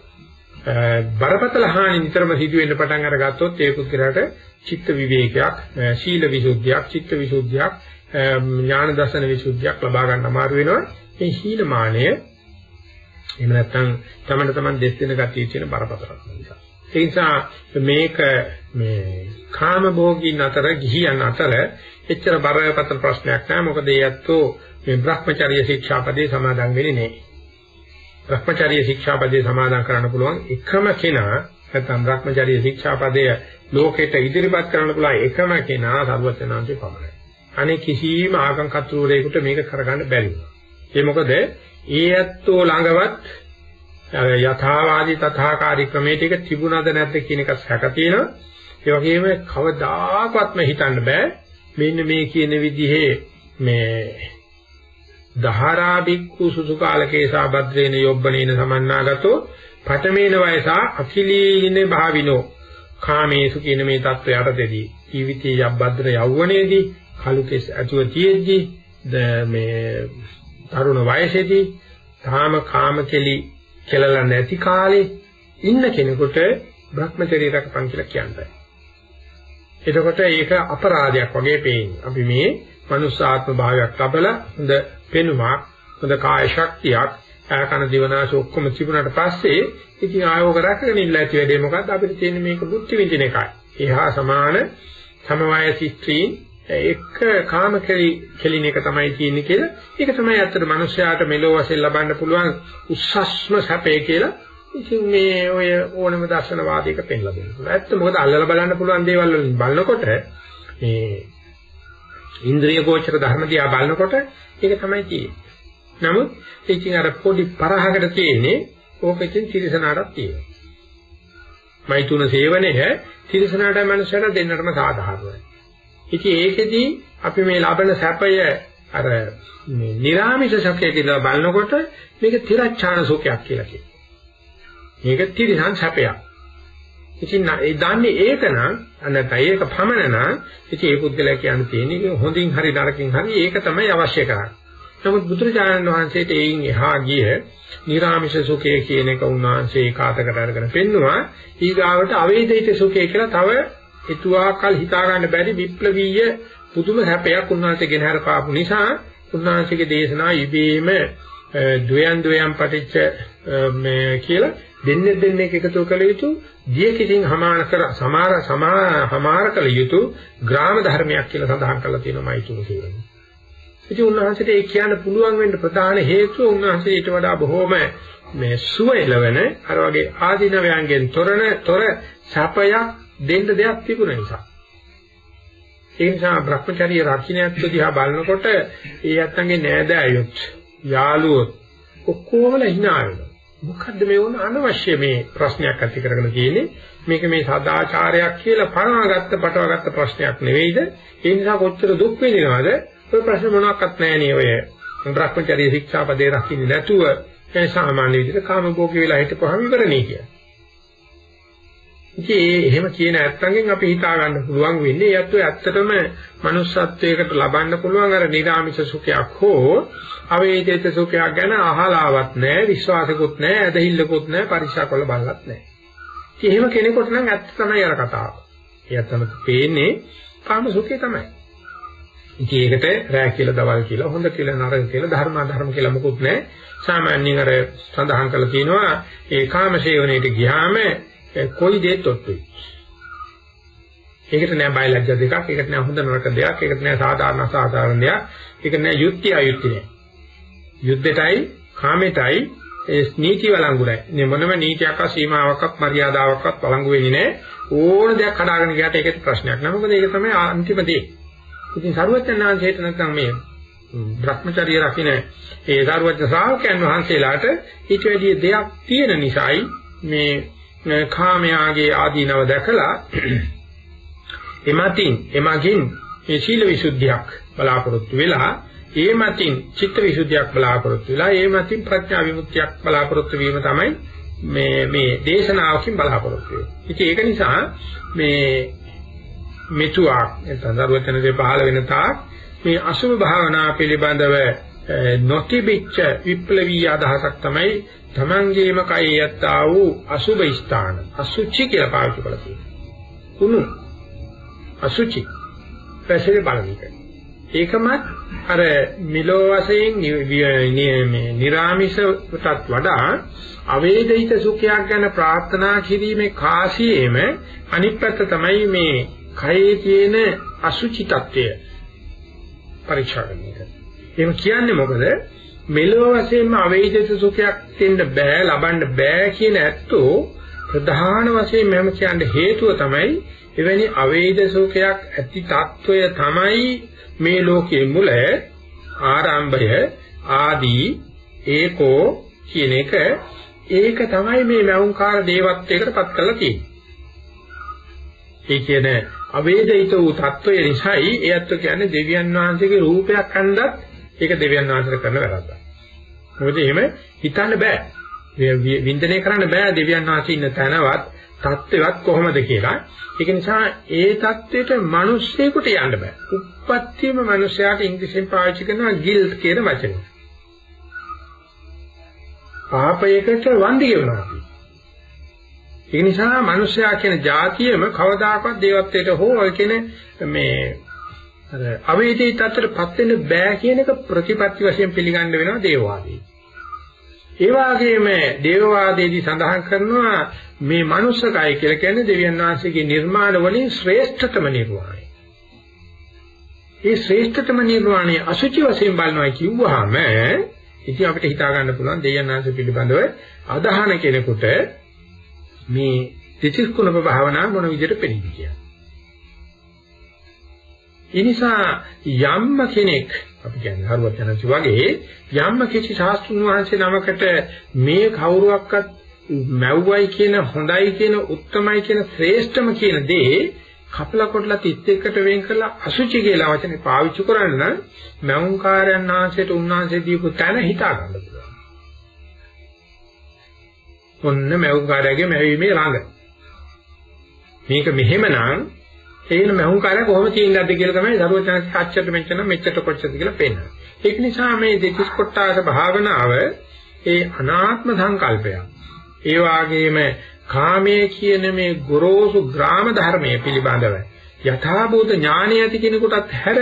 බරපතල හානි නිතරම සිදු වෙන්න පටන් අරගත්තොත් ඒ පුද්ගලයාට චිත්ත විවේකයක්, ශීල විසුද්ධියක්, චිත්ත විසුද්ධියක්, ඥාන දර්ශන විසුද්ධියක් ලබා ගන්න අමාරු වෙනවා. මේ හීනමානය එහෙම නැත්නම් තමන්න තමන් දෙස් දෙන ගතිය තියෙන බරපතලකම නිසා. ඒ නිසා මේක මේ කාම භෝගීන් අතර ගිහියන් අතර එච්චර බරපතල ප්‍රශ්නයක් නෑ මොකද ඒ ඇත්තෝ මේ Brahmacharya ශික්ෂාපදේ සමාදන් වෙන්නේ නෑ. Brahmacharya ශික්ෂාපදේ සමාදන් කරන්න පුළුවන් එකම කෙනා නැත්නම් Brahmacharya ශික්ෂාපදය ලෝකෙට ඉදිරිපත් කරන්න පුළුවන් එකම කෙනා සර්වඥාන්සේ පමණයි. අනේ කිසිම ආගම් කතුරේකට මේක කරගන්න බැරි වුණා. ඒ මොකද ඒ ඇත්තෝ ළඟවත් යථාවාදී තථාකාරී ක්‍රමයට එක තිබුණද නැද්ද කියන එක සැක තියෙනවා. ඒ වගේම කවදාකවත්ම හිතන්න බෑ මෙන්න මේ කියන විදිහේ මේ දහරා බික්ඛු සුසු කාලකේසා භද්‍රේන යොබ්බනේන සමන්නාගතෝ පඨමේන වයසා අකිලීන භාවිනෝ කාමේසු කියන මේ தත්වයට දෙදී ජීවිතයේ යබ්බද්‍ර යෞවනයේදී කලුකෙස් ඇතුව තියෙද්දී මේ තරුණ වයසේදී කාම කාමකෙලි කෙලලා නැති කාලේ ඉන්න කෙනෙකුට භ්‍රමචර්ය රකපන් කියලා කියන්නේ. එතකොට ඒක අපරාධයක් වගේ පේන්නේ. අපි මේ මනුස්ස ආත්ම භාවයක් ලබලා හොඳ පෙනුමක්, හොඳ කාය ශක්තියක්, ආකන දිවනාශ ඔක්කොම තිබුණාට පස්සේ ඉතින් ආයෝග රැකගෙන ඉන්න ඇති වැඩේ මොකද්ද අපිට තියෙන්නේ මේක බුද්ධි විඳින එකයි. එහා සමාන සමவாய සිත්‍රීන් එක කාම කෙලින එක තමයි තියෙන්නේ කියලා. ඒක තමයි අත්තර මිනිස්යාට මෙලෝ වශයෙන් ලබන්න පුළුවන් උස්සස්ම සැපේ කියලා. ඉතින් මේ ඔය ඕනම දර්ශන වාදයක පෙන්නලා දෙනවා. ඇත්ත මොකද අල්ලලා බලන්න පුළුවන් දේවල් වලින් බලනකොට මේ ඉන්ද්‍රිය ගෝචර ධර්ම දිහා බලනකොට ඒක තමයි තියෙන්නේ. නමුත් ඉතින් අර පොඩි පරහකට තියෙන්නේ ඕකෙන් තිරසනාටක් තියෙනවා. මෛතුන සේවනය තිරසනාට මනුෂ්‍යයට දෙන්නටම සාධාරණයි. ඉතින් ඒකෙදී අපි මේ ලබන සැපය අර මේ නිර්ාමිෂ සැපය කියලා බලනකොට මේක තිරච්ඡාන සුඛයක් කියලා කියනවා. මේක තිරසන් සැපයක්. ඉතින් ඒ දන්නේ ඒක නම් නැත්නම් ඒක පමණ නම් ඉතින් ඒ පුද්ගලයා කියන්නේ තියෙන්නේ හොඳින් හරි නරකින් හරි ඒක තමයි අවශ්‍ය කරන්නේ. නමුත් බුදුරජාණන් වහන්සේට එයින් එහා ගිය නිර්ාමිෂ සුඛය කියන එක උන්වහන්සේ කාටකට අරගෙන පෙන්නවා ඊගාවට අවේදිත සුඛය කියලා තව හිතුවාකල් හිතා ගන්න බැරි විප්ලවීය පුදුම හැපයක් උන්වහන්සේ ගෙනහැර පාපු නිසා උන්වහන්සේගේ දේශනා ඉබේම ද්වයන් ද්වයන් පටිච්ච මේ කියලා දෙන්නේ දෙන්නේ එකතු කළ යුතු දිය කිසිං හමාන කර සමාර සමාර කළ යුතු ග්‍රාම ධර්මයක් කියලා සඳහන් කරලා තියෙනවා මයිතුන කියන්නේ. ඉතින් උන්වහන්සේට ඒ කියන්න පුළුවන් වෙන්න ප්‍රධාන හේතුව උන්වහන්සේ ඊට වඩා බොහෝම මේ සුව එළවෙන අර වගේ ආධිනවයන්ගෙන් තොරණ තොර සැපයක් දෙන්න දෙයක් තිබුණ නිසා. ඒ නිසා Brahmacharya රකින්නත් දිහා බලනකොට ඒ අත්තන්ගේ නෑදෑයොත් යාළුවොත් ඔක්කොම hina වෙනවා. මොකද්ද මේ වුණ අනවශ්‍ය මේ ප්‍රශ්නයක් ඇති කරගෙන තියෙන්නේ? මේක මේ සදාචාරයක් කියලා පනවාගත්ත පටවගත්ත ප්‍රශ්නයක් නෙවෙයිද? ඒ නිසා කොච්චර දුක් විඳිනවද? ඔය ප්‍රශ්න මොනවාක්වත් නැහැ නේ ඔය. Brahmacharya ශික්ෂාපදේ රකින්නේ නැතුව ඒ සාමාන්‍ය විදිහට කාමභෝගී වෙලා හිටපුවාම ඉවරනේ කියලා ඉතින් එහෙම කියන ඇත්තන්ගෙන් අපි හිතා ගන්න පුළුවන් වෙන්නේ ඒත් ඔය ඇත්තටම manussත්වයකට ලබන්න පුළුවන් අර නිරාමිෂ සුඛයක් හෝ අවේදිත සුඛයක් ගැන අහලාවත් නැහැ විශ්වාසකුත් නැහැ ඇදහිල්ලකුත් නැහැ පරික්ෂා කරලා බලලත් නැහැ. ඉතින් එහෙම කෙනෙකුට නම් ඇත්ත තමයි අර කතාව. ඒත් තමයි පේන්නේ කාම සුඛය තමයි. ඉතින් ඒකට රෑ කියලා දවල් කියලා හොඳ කියලා නරක කියලා ධර්ම අධර්ම කියලා මොකුත් නැහැ. සාමාන්‍යයෙන් අර සඳහන් කරලා තියෙනවා ඒ කාම සේවනයේට ගියාම කොයි දෙයක් ඔත්තුයි. ඒකට නෑ බයලජ්ජා දෙකක්, ඒකට නෑ හොඳ නරක දෙයක්, ඒකට නෑ සාධාරණ අසාධාරණ දෙයක්, ඒකට නෑ යුක්තිය අයුක්තිය නෑ. යුද්ධෙටයි, කාමෙටයි ඒ නීති වළංගුයි. මේ මොනම නීතියක්වත් සීමාවක්වත් මරියාදාවක්වත් වළංගු වෙන්නේ නෑ. ඕන දෙයක් හදාගෙන ගියාට ඒකේ ප්‍රශ්නයක් නෑ. මොකද ඒක තමයි අන්තිම දේ. ඉතින් සරුවචනාංශයට නැත්නම් මේ භ්‍රමචර්ය රකින්න ඒ සරුවචන ශ්‍රාවකයන් වහන්සේලාට ඊට වැඩි දෙයක් තියෙන නිසායි මේ කාමයාගේ ආදීනව දැකලා එමතින් එමගින් මේ සීල විසුද්ධියක් බලාපොරොත්තු වෙලා ඒ මතින් චිත්ත විසුද්ධියක් බලාපොරොත්තු වෙලා ඒ මතින් ප්‍රඥා විමුක්තියක් බලාපොරොත්තු වීම තමයි මේ මේ දේශනාවකින් බලාපොරොත්තු වෙන්නේ. ඉතින් ඒක නිසා මේ මෙතුආ නැත්නම් දරුවචනසේ පහළ වෙන තාක් මේ අසුභ භාවනා පිළිබඳව නොතිබිච්ච විප්ලවීය අදහසක් තමයි තමන්ගේම කයේ යත්තා වූ අසුබ ස්ථාන අසුචි කියලා පාවිච්චි කරලා තියෙනවා. කුණු අසුචි පැසෙලි බලනික. ඒකමත් අර මිලෝ වශයෙන් මේ निराமிසටත් වඩා අවේදිත සුඛයක් ගැන ප්‍රාර්ථනා කිරීමේ කාසියෙම අනිත් පැත්ත තමයි මේ කයේ තියෙන අසුචි తත්වය පරීක්ෂා කරන්නේ. එහෙම කියන්නේ මොකද? මෙලොව වශයෙන්ම අවේදිත සුඛයක් දෙන්න බෑ ලබන්න බෑ කියන ඇත්තෝ ප්‍රධාන වශයෙන් මම කියන්න හේතුව තමයි එවැනි අවේද සුඛයක් ඇති తত্ত্বය තමයි මේ ලෝකයේ මුල ආරම්භය ආදී ඒකෝ කියන එක ඒක තමයි මේ ලෞංකාර දේවත්වයකට පත් කරලා තියෙන්නේ. ඒ කියන්නේ අවේදිත වූ తত্ত্বය නිසායි ඒ අත්ව කියන්නේ දෙවියන් වහන්සේගේ රූපයක් අඳත් ඒක දෙවියන් වහන්සේට කරන වැරද්දක්. මොකද එහෙම හිතන්න බෑ. වින්දනය කරන්න බෑ දෙවියන් වහන්සේ ඉන්න තැනවත් தත්ත්වයක් කොහොමද කියලා. ඒක නිසා ඒ தත්ත්වයට මිනිස්සෙකුට යන්න බෑ. උප්පත්තියම මිනිසයාට ඉංග්‍රීසියෙන් පාවිච්චි කරනවා guilt කියන වචනේ. පාපයකට වන්දි කියනවා. ඒ නිසා මිනිසයා කියන જાතියෙම කවදාකවත් දේවත්වයට හෝ ඔය කියන මේ අර අවේදී තත්ත්වයටපත් වෙන්න බෑ කියන එක ප්‍රතිපත්ති වශයෙන් පිළිගන්න වෙනවා දේවවාදී. ඒ වගේම දේවවාදයේදී සඳහන් කරනවා මේ මනුස්සකය කියලා කියන්නේ දෙවියන් වහන්සේගේ නිර්මාණ වලින් ශ්‍රේෂ්ඨතම නිර්වාණය. ඒ ශ්‍රේෂ්ඨතම නිර්වාණය අසුචි වශයෙන් බලනවා කිව්වහම ඉතින් අපිට හිතා ගන්න පුළුවන් දෙවියන් වහන්සේ පිළිබඳව අදහන කෙනෙකුට මේ තිතිස් කුණප භාවනා මොන විදිහට පෙනෙන්නේ කියලා. ඒ නිසා යම්ම කෙනෙක් අපි කියන්නේ හරුවත් යනසි වගේ යම්ම කිසි ශාස්ත්‍රුන් වහන්සේ නමකට මේ කවුරුවක්වත් මැව්වයි කියන හොඳයි කියන උත්තමයි කියන ශ්‍රේෂ්ඨම කියන දේ කපලා කොටලා තිත් එකට වෙන් කරලා අසුචි කියලා වචනේ පාවිච්චි කරන්න නම් මෞංකාරයන් ආශ්‍රයට උන්වහන්සේ දීපු තැන හිතා ගන්න පුළුවන්. ඔන්න මෞංකාරයගේ මැවීමේ ළඟ. මේක මෙහෙමනම් ඒන මහුංකාරය කොහොම තියෙනවද කියලා තමයි දරුවචනස් අච්චට මෙච්චර මෙච්චර කොච්චරද කියලා පේනවා. ඒක නිසා මේ දෙතිස් කොටාස භාවනාව ඒ අනාත්ම සංකල්පයක්. ඒ වාගේම කාමයේ කියන මේ ගොරෝසු ග්‍රාම ධර්මයේ පිළිබඳව යථාභූත ඥානය ඇති කෙනෙකුටත් හැර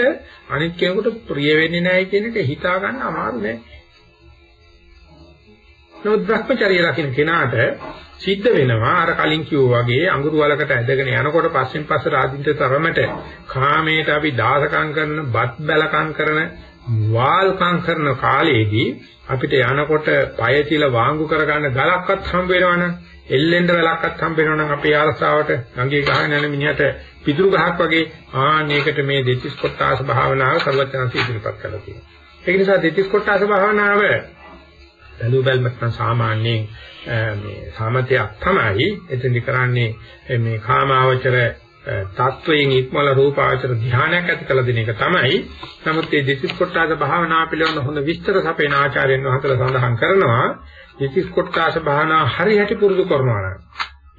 අනිත් කෙනෙකුට ප්‍රිය වෙන්නේ නැහැ කියන එක හිතා ගන්න අමාරු නෑ. නමුත් භ්‍රමචර්ය ලකින කෙනාට සිද්ධ වෙනවා අර කලින් කිව්වා වගේ අඟුරු වලකට ඇදගෙන යනකොට පස්සෙන් පස්ස රාජින්ට තරමට කාමයට අපි දාසකම් කරන බත් බැලකම් කරන වාල්කම් කරන කාලේදී අපිට යනකොට පය තියලා වාංගු කරගන්න ගලක්වත් හම්බ වෙනවනම් එල්ලෙන්ද ගලක්වත් හම්බ වෙනවනම් අපේ ආරසාවට ගඟේ ගහගෙන යන මිනිහට පිටුරු ගහක් වගේ ආන්නේකට මේ දෙතිස් කොටාස භාවනාව සර්වඥාන්සේ ඉදිරිපත් කරලා තියෙනවා. ඒ නිසා දෙතිස් කොටාස භාවනාව බැලු බැලමත් සාමාන්‍යයෙන් මේ සමතයක් තමයි එතෙන්දි කරන්නේ මේ කාමාවචර තත්වයෙන් ඉක්මල රූපාවචර ධානයක් ඇති කළ දෙන එක තමයි. නමුත් මේ දෙතිස් කොටාස භාවනා පිළිබඳ හොඳ විස්තර සපේන ආචාර්යන් වහන්සේලා සඳහන් කරනවා දෙතිස් කොටාස භාවනා හරියට පුරුදු කරනවා නම්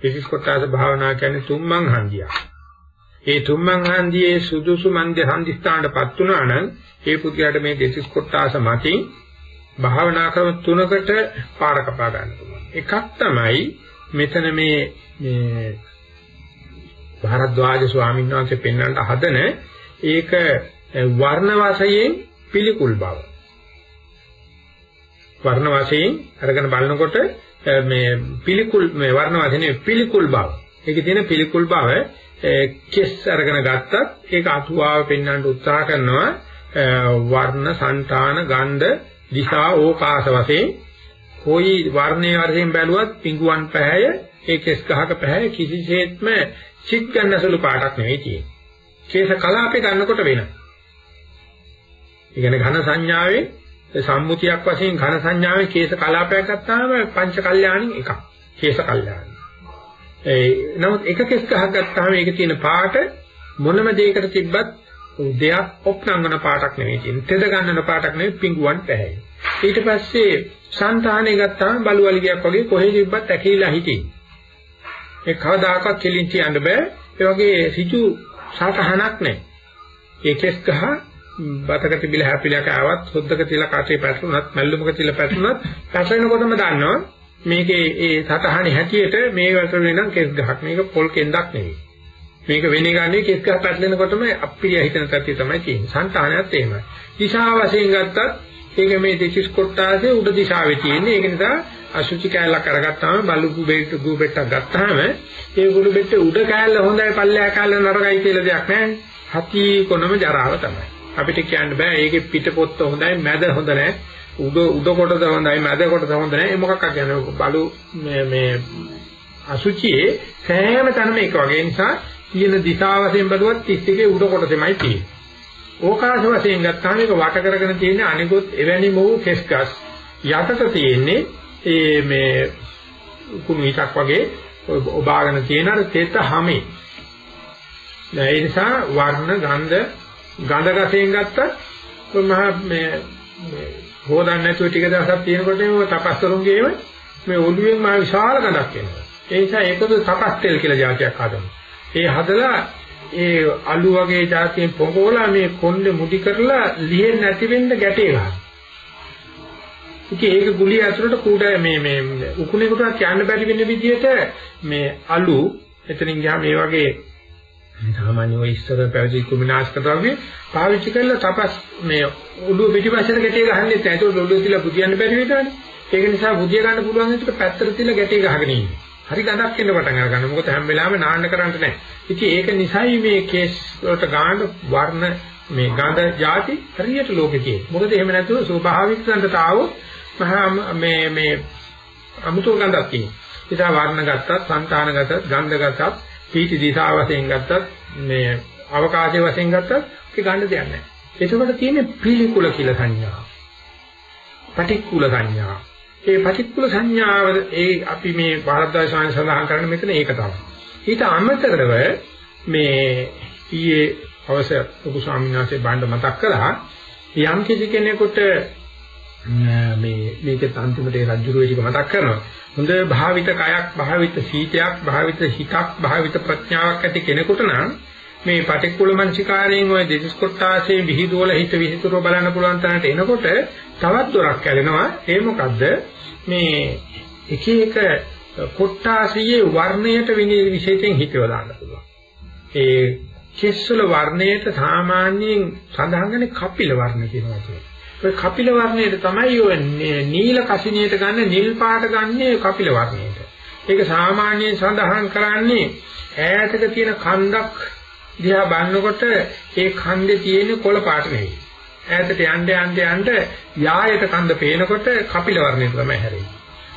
දෙතිස් කොටාස භාවනා කියන්නේ තුම්මන් හන්දියක්. ඒ තුම්මන් හන්දියේ සුදුසු මන්ද හන්දිස්ථානටපත් වුණා නම් ඒ පුද්ගලයාට මේ දෙතිස් කොටාස මතින් භාවනා ක්‍රම තුනකට පාර කපා ගන්න පුළුවන්. එකක් තමයි මෙතන මේ මේ භාරද්වාජ ස්වාමීන් වහන්සේ පෙන්වන්න හදන ඒක වර්ණ වශයෙන් පිළිකුල් බව. වර්ණ වශයෙන් අරගෙන බලනකොට මේ පිළිකුල් මේ වර්ණ වශයෙන් පිළිකුල් බව. ඒකේ තියෙන පිළිකුල් බව කෙස් අරගෙන ගත්තත් ඒක අතුවාව පෙන්වන්න උත්සාහ කරනවා වර්ණ, సంతාන, ගන්ධ, දිශා, ඕකාස වශයෙන් කොයි වර්ණයේ වශයෙන් බැලුවත් පිඟුවන් පැහැය ඒ කෙස් ගහක පැහැය කිසිසේත්ම සිත් ගන්නසලු පාටක් නෙවෙයි තියෙන්නේ. කේශ කලාපේ ගන්නකොට වෙනවා. ඒ කියන්නේ ඝන සංඥාවේ සම්මුතියක් වශයෙන් ඝන සංඥාවේ කේශ කලාපයක් ගත්තාම පංච කල්යාණින් එකක්. කේශ කල්යාණි. ඒ නමුත් එක කෙස් ගහක් ගත්තාම ඒකේ තියෙන පාට මොනම දෙයකට තිබ්බත් දෙයක් ඔප්නංගන පාටක් නෙවෙයි තියෙන්නේ. තෙද ගන්නන පාටක් නෙවෙයි පිඟුවන් පැහැයි. ඊට පස්සේ సంతානේ ගත්තාම බලුවලියක් වගේ කොහේ තිබ්බත් ඇකිලිලා හිටින්. ඒ කවදාකවත් කෙලින් තියන්න බෑ. ඒ වගේ සිජු සතහනක් නැහැ. ඒ කෙස් ගහ බතකට බිල හැපිලක ආවත් හොද්දක තියලා කාටේ පැටුනත් මැල්ලුමක තියලා පැටුනත් පැටෙනකොටම දන්නවා මේකේ ඒ සතහනේ හැටියට මේ වතුර වෙනම් කෙස් ගහක් මේක පොල් කෙන්දක් නෙවෙයි. මේක වෙන්නේ ගන්නේ කෙස් ගහ පැටලෙනකොටම අප්‍රිය හිතන තත්ිය තමයි තියෙන්නේ. సంతානයත් එහෙමයි. දිශා වශයෙන් ගත්තත් ඒක මේ දෙතිස් කොටාසේ උඩ දිශාවේ තියෙන්නේ. ඒක නිසා අසුචි කෑල්ලක් අරගත්තාම බලු බෙල්ට ගු බෙට්ටක් ගත්තාම ඒ ගුළු බෙට්ටේ උඩ කෑල්ල හොඳයි පල්ලෙහා කෑල්ල නරකයි කියලා දෙයක් නැහැ. හති කොනම ජරාව තමයි. අපිට කියන්න බෑ ඒකේ පිටපොත්ත හොඳයි මැද හොඳ නැහැ. උඩ උඩ කොටද හොඳයි මැද කොටද හොඳ නැහැ. ඒ මොකක්ද කියන්නේ බලු මේ මේ අසුචියේ සෑම තැනම එක වගේ නිසා තියෙන දිශාව වශයෙන් බැලුවත් 31 උඩ කොටසෙමයි තියෙන්නේ. ඕකාශ වශයෙන් ගත්තාම ඒක වට කරගෙන තියෙන අනිකුත් එවැනි මොහු කෙස්ගස් යටට තියෙන්නේ ඒ මේ කුණු හිතක් වගේ ඔබාගෙන තියෙන අර තෙත හැමේ. ඒ නිසා වර්ණ ගන්ධ ගඳ රසයෙන් ගත්තත් මහා මේ හොදන්න නැතුව ටික දවසක් තියෙනකොට මේ තපස්තරුන්ගේම මේ ඔළුවෙන් මහා විශාල ගඳක් එනවා. ඒ නිසා ඒකද තපස් තෙල් කියලා જાතියක් හදනවා. ඒ හදලා ඒ අලු වගේ જાතියෙන් පොඟෝලා මේ කොණ්ඩේ මුඩි කරලා ලිහෙන්නේ නැති වෙන්න ගැටේ ගන්නවා. ඉතින් ඒක ගුලිය ඇතුළට කුඩ මේ මේ උකුණේකටවත් යන්න බැරි වෙන විදිහට මේ අලු එතනින් ගියාම මේ වගේ සාමාන්‍ය ඔය ඉස්සර පැවිදි කුමිනාස්ක ද්‍රව්‍ය පාවිච්චි කරලා තපස් මේ ඔළුව පිටිපස්සට ගැටේ ගහන්නේ නැහැ. ඒක ඔළුව තියලා බුදියන්න බැරි වෙනවනේ. ඒක නිසා බුදිය ගන්න පුළුවන් විදිහට පැත්තට තියලා ගැටේ ගහගෙන ඉන්නේ. හරි ගඳක් එන්න පටන් අර ගන්නවා. මොකද හැම වෙලාවෙම නාන්න කරන්නේ නැහැ. ඉතින් ඒක නිසයි මේ කේස් වලට ගන්න වර්ණ මේ ගඳ જાති හරියට ලෝකේ තියෙන්නේ. මොකද එහෙම නැතුව ස්වභාවික ගඳතාව මහා මේ මේ අමුතු ගඳක් තියෙනවා. ඊට වර්ණ ගත්තත්, సంతාන ගත්තත්, ගන්ධ ගත්තත්, පීති දිශා වශයෙන් ගත්තත් මේ අවකාශය වශයෙන් ගත්තත් ඒක ගන්න දෙයක් නැහැ. ඒකට තියෙන්නේ පිළිකුල කියලා සංඥාව. පටික්කුල සංඥාව. ඒ පටික්කුල සංඥාව ඒ අපි මේ භාරද්වාජ ස්වාමීන් සඳහන් කරන මෙතන ඒක තමයි. ඊට අමතරව මේ ඊයේ අවශ්‍ය ලොකු ස්වාමීන් වහන්සේ බණ්ඩ මතක් කළා යම් කිසි කෙනෙකුට මේ මේකත් අන්තිමට ඒ රජුරුවේ ටික මතක් කරනවා. හොඳ භාවිත කයක්, භාවිත සීතයක්, භාවිත හිතක්, භාවිත ප්‍රඥාවක් ඇති කෙනෙකුට නම් මේ පටික්කුල මනසිකාරයෙන් ওই දෙතිස් කොටාසේ විහිදුවල හිත විහිදුව බලන්න පුළුවන් තැනට එනකොට තවත් දොරක් ඇලෙනවා. ඒ මොකද්ද? මේ එක එක කොටාසියේ වර්ණයට විශේෂයෙන් හිතව දාන්න පුළුවන්. ඒ කෙස්වල වර්ණයට සාමාන්‍යයෙන් සඳහන් කරන්නේ කපිල වර්ණ කියන වචනේ. ඔය කපිල වර්ණයට තමයි ඔය නීල කසිනියට ගන්න නිල් පාට ගන්නේ කපිල වර්ණයට. ඒක සාමාන්‍යයෙන් සඳහන් කරන්නේ ඈතක තියෙන කන්දක් දිහා බලනකොට ඒ කන්දේ තියෙන කොළ පාට නෙවෙයි. ඈතට යන්න යන්න යන්න යායට කන්ද පේනකොට කපිල වර්ණය තමයි හැරෙන්නේ.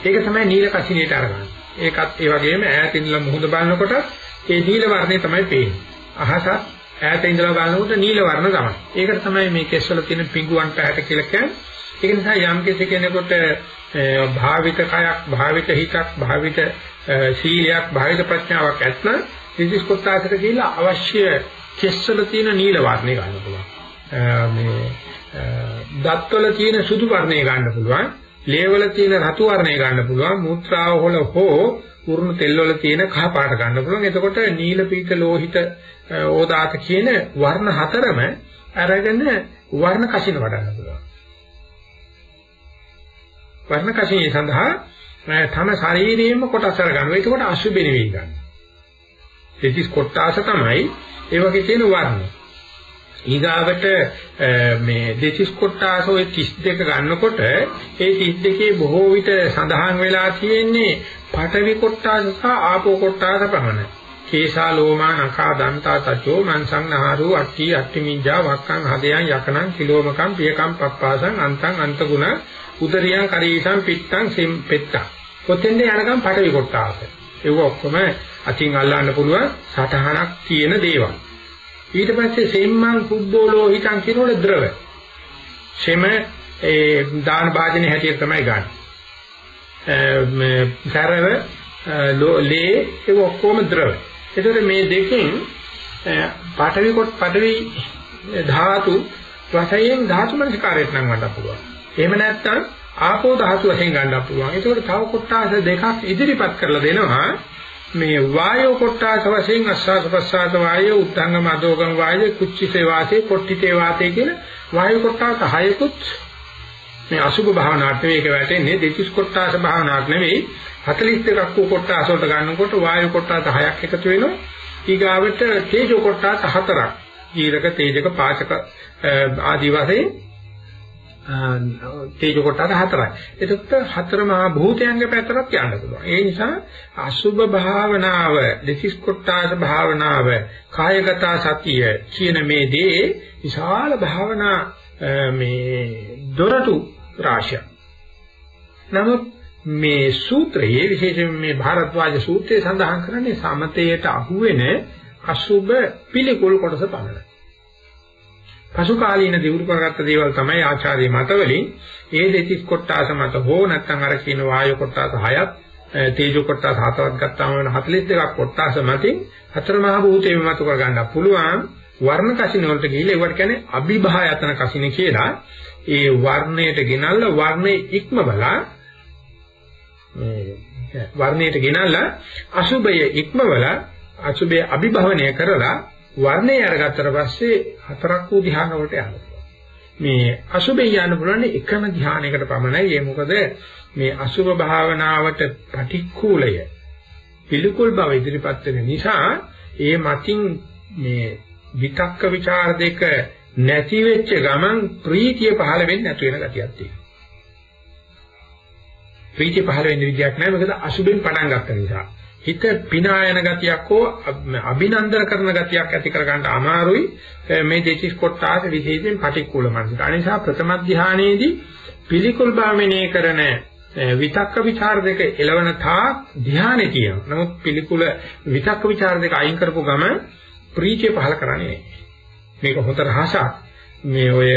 ඒක තමයි නීල කසිනියට අරගන්නේ. ඒකත් ඒ වගේම ඈත ඉඳලා මුහුද බලනකොට ඒ නීල වර්ණය තමයි පේන්නේ. අහසත් ඈත ඉඳලා බලනකොට නීල වර්ණ තමයි. ඒකට තමයි මේ කෙස්වල තියෙන පිඟුවන් පැහැට කියලා කියන්නේ. ඒක නිසා යම් කෙනෙකුට භාවිත කයක්, භාවිත හිතක්, භාවිත සීලයක්, භාවිත ප්‍රඥාවක් ඇත්නම් ත්‍රිදිස් කොටසට කියලා අවශ්‍ය කෙස්වල තියෙන නීල වර්ණය ගන්න පුළුවන්. මේ දත්වල තියෙන සුදු වර්ණය ගන්න පුළුවන්. ලේවල තියෙන රතු වර්ණය ගන්න පුළුවන්. මූත්‍රාව වල හෝ උරුණු තෙල් වල තියෙන කහ පාට ගන්න පුළුවන්. එතකොට නීල පීත ලෝහිත ඕදාත කියන වර්ණ හතරම අරගෙන වර්ණ කසින වඩන්න පුළුවන්. වර්ණ කසිනිය සඳහා තම ශරීරයේම කොටස් අරගන්නවා. ඒකකොට අසුබෙ නෙවෙයි ගන්න. දෙතිස් කොටාස තමයි ඒ වගේ තියෙන වර්ණ. ඊගාවට මේ දෙතිස් කොටාස ඔය 32 ගන්නකොට ඒ 32 බොහෝ විට සඳහන් වෙලා තියෙන්නේ පඨවි කොටාස සහ ආපෝ කොටාස පමණයි. කේසා ලෝමා නඛා දන්තා තචෝ මන්සං නහරු අට්ටි අට්ටිමිජ්ජා වක්කං හදයන් යකනං කිලෝමකං පියකම් පප්පාසං අන්තං අන්තගුණ උදරියං කරීසං පිට්ටං සෙම් පෙට්ටං. කොතෙන්ද යනකම් පඨවි කොටාස. ඒක ඔක්කොම අතින් අල්ලන්න පුළුවන් සටහනක් තියෙන දේවල්. ඊට පස්සේ සෙම්මන් කුබ්බෝලෝ හිතන් කියනවල ද්‍රව. සෙම ඒ දාන භාජනේ හැටියට තමයි ගන්න. මේ සරව ලේ ඒක ඔක්කොම ද්‍රව. ඒතකොට මේ දෙකෙන් පඨවි කොට පඨවි ධාතු වශයෙන් ධාතු මනස්කාරයට නම් වඩා පුළුවන්. එහෙම නැත්නම් ආපෝ ධාතු වශයෙන් ගන්නත් පුළුවන්. ඒකෝට තව කොටස් දෙකක් ඉදිරිපත් කරලා දෙනවා. මේ වායෝ කොටස් වශයෙන් අස්වාස ප්‍රස්වාස වායෝ උත්ංගම අදෝගම වායෝ කුච්චිතේ වාතේ කොට්ටිතේ වාතේ කියන වායෝ කොටස් හයකුත් මේ අසුභ භාවනාවට මේක වැටෙන්නේ දෙතිස් කොටස් භාවනාවක් නෙවෙයි 42ක් වූ කොටස් වලට ගන්නකොට වායෝ කොටස් හයක් එකතු වෙනවා ඊගාවට තේජෝ කොටස් හතරක් ජීරක තේජක පාචක ආදී වශයෙන් තේජ කොටස හතරයි. එතකොට හතර මහා භූතයන්ගේ පැත්තට යන්න පුළුවන්. ඒ නිසා අසුභ භාවනාව, දෙසිස් කොටස භාවනාව, කායගත සතිය කියන මේ දේ විශාල භාවනා මේ දොරටු රාශිය. නමුත් මේ සූත්‍රයේ විශේෂයෙන් මේ භාරද්වාජ සූත්‍රයේ සඳහන් කරන්නේ සමතේට අහුවෙන අසුභ පිළිකුල් කොටස පමණයි. පසු කාලීන දියුණු කරගත්ත දේවල් තමයි ආචාර්ය මතවලින්. ඒ දෙතිස් කොටාස මත හෝ නැත්නම් අර කියන වායු කොටාස හයත් තේජෝ කොටාස හතරක් ගත්තාම වෙන 42ක් කොටාස මතින් හතර මහ භූතේම මත කර ගන්න පුළුවන්. වර්ණ කසින වලට ගිහිල්ලා ඒවට කියන්නේ අභිභායතන කසින කියලා. ඒ වර්ණයට ගෙනල්ලා වර්ණයේ ඉක්ම බලා මේ වර්ණයට ගෙනල්ලා අසුබය ඉක්මවලා අසුබය අභිභවනය කරලා වර්ණය අරගත්තට පස්සේ හතරක් වූ ධ්‍යාන වලට යනවා. මේ අසුභේ යන්න පුළුවන් එකම ධානයකට පමණයි. ඒ මොකද මේ අසුභ භාවනාවට පටික්කුලය පිළිකුල් බව ඉදිරිපත් වෙන නිසා ඒ මතින් මේ විතක්ක ਵਿਚාර දෙක නැති වෙච්ච ගමන් ප්‍රීතිය පහළ වෙන්නේ නැතු වෙන ගතියක් තියෙනවා. ප්‍රීතිය පහළ වෙන්න විදියක් නැහැ මොකද අසුභෙන් පටන් ගත්ත නිසා. හිත පිනායන ගතියක් හෝ අභිනන්දන කරන ගතියක් ඇති කරගන්න අමාරුයි මේ දෙතිස් කොටාස විශේෂයෙන් පටික්කුල මනසට. ඒ නිසා ප්‍රථම ධානයේදී පිළිකුල් භාවමනේ කරන විතක්ක ਵਿਚාර දෙක එළවන තා ධානයේ තියෙනවා. නමුත් පිළිකුල විතක්ක ਵਿਚාර දෙක අයින් කරපු ගම ප්‍රීතිය පහල කරන්නේ මේක හොත රහසක්. මේ ඔය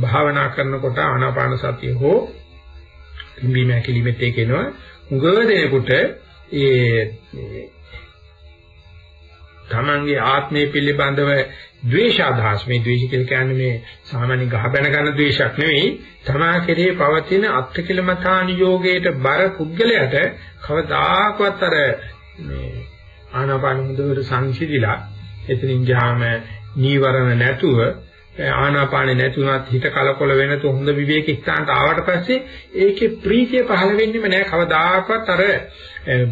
භාවනා කරනකොට ආනාපාන සතිය හෝ පිම්බීම ඇකිලිමෙත් එකිනෙනවා. උගව දෙනකොට ඒ තමන්ගේ ආත්මය පිළිබඳව ද්වේෂාදහස් මේ ද්වේෂ කියලා කියන්නේ මේ සාමාන්‍ය ගහ බැන ගන්න ද්වේෂයක් නෙවෙයි. තමා කෙරේ පවතින අත්කිලමතාන යෝගයට බර පුද්ගලයාට කවදාකවත් අර මේ ආනාපාන මුදවට සංසිඳිලා එතනින් ගියාම නීවරණ නැතුව ආනාපානෙ නැතුණත් හිත කලකොල වෙන තු හොඳ විවේක ස්ථානට ආවට පස්සේ ඒකේ ප්‍රීතිය පහළ වෙන්නෙම නෑ කවදාකවත් අර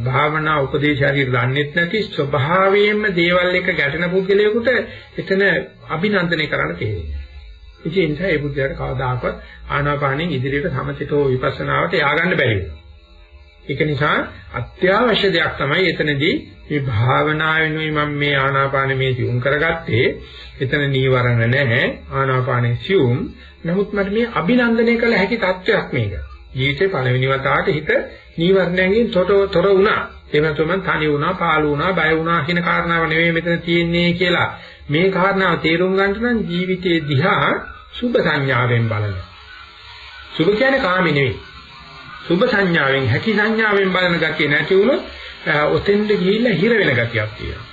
භාවනා උපදේශ හරියට දන්නෙත් නැති ස්වභාවයෙන්ම දේවල් එක ගැටෙන පුද්ගලයෙකුට එතන අභිනන්දනය කරන්න තේරෙන්නේ. ඉතින් ඒ නිසා ඒ බුද්ධයාට කවදාකවත් ආනාපානෙන් ඉදිරියට සමචිතෝ විපස්සනාවට ය아가න්න බැරි වෙනවා. ඒක නිසා අත්‍යවශ්‍ය දෙයක් තමයි එතනදී මේ භාවනා වෙනුයි මම මේ ආනාපාන මේ සිුම් කරගත්තේ. එතන නීවරණ නැහැ. ආනාපානේ සිුම්. නමුත් මට මේ අභිනන්දනය කළ හැකි තත්වයක් මේක. ජීවිතේ පළවෙනි වතාවට හිත නීවරණයෙන් තොර වුණා. එහෙම තමයි තනි වුණා, පාළු වුණා, බය වුණා කියන කාරණාව නෙවෙයි මෙතන තියෙන්නේ කියලා. මේ කාරණාව තේරුම් ගන්න නම් ජීවිතයේ දිහා සුභ සංඥාවෙන් බලන්න. සුභ කියන්නේ කාමේ නෙවෙයි. සුභ සංඥාවෙන් හැකි සංඥාවෙන් බලන ගතිය නැති වුණොත් ඔතෙන්ද ගිහිල්ලා හිර වෙන ගතියක් තියෙනවා.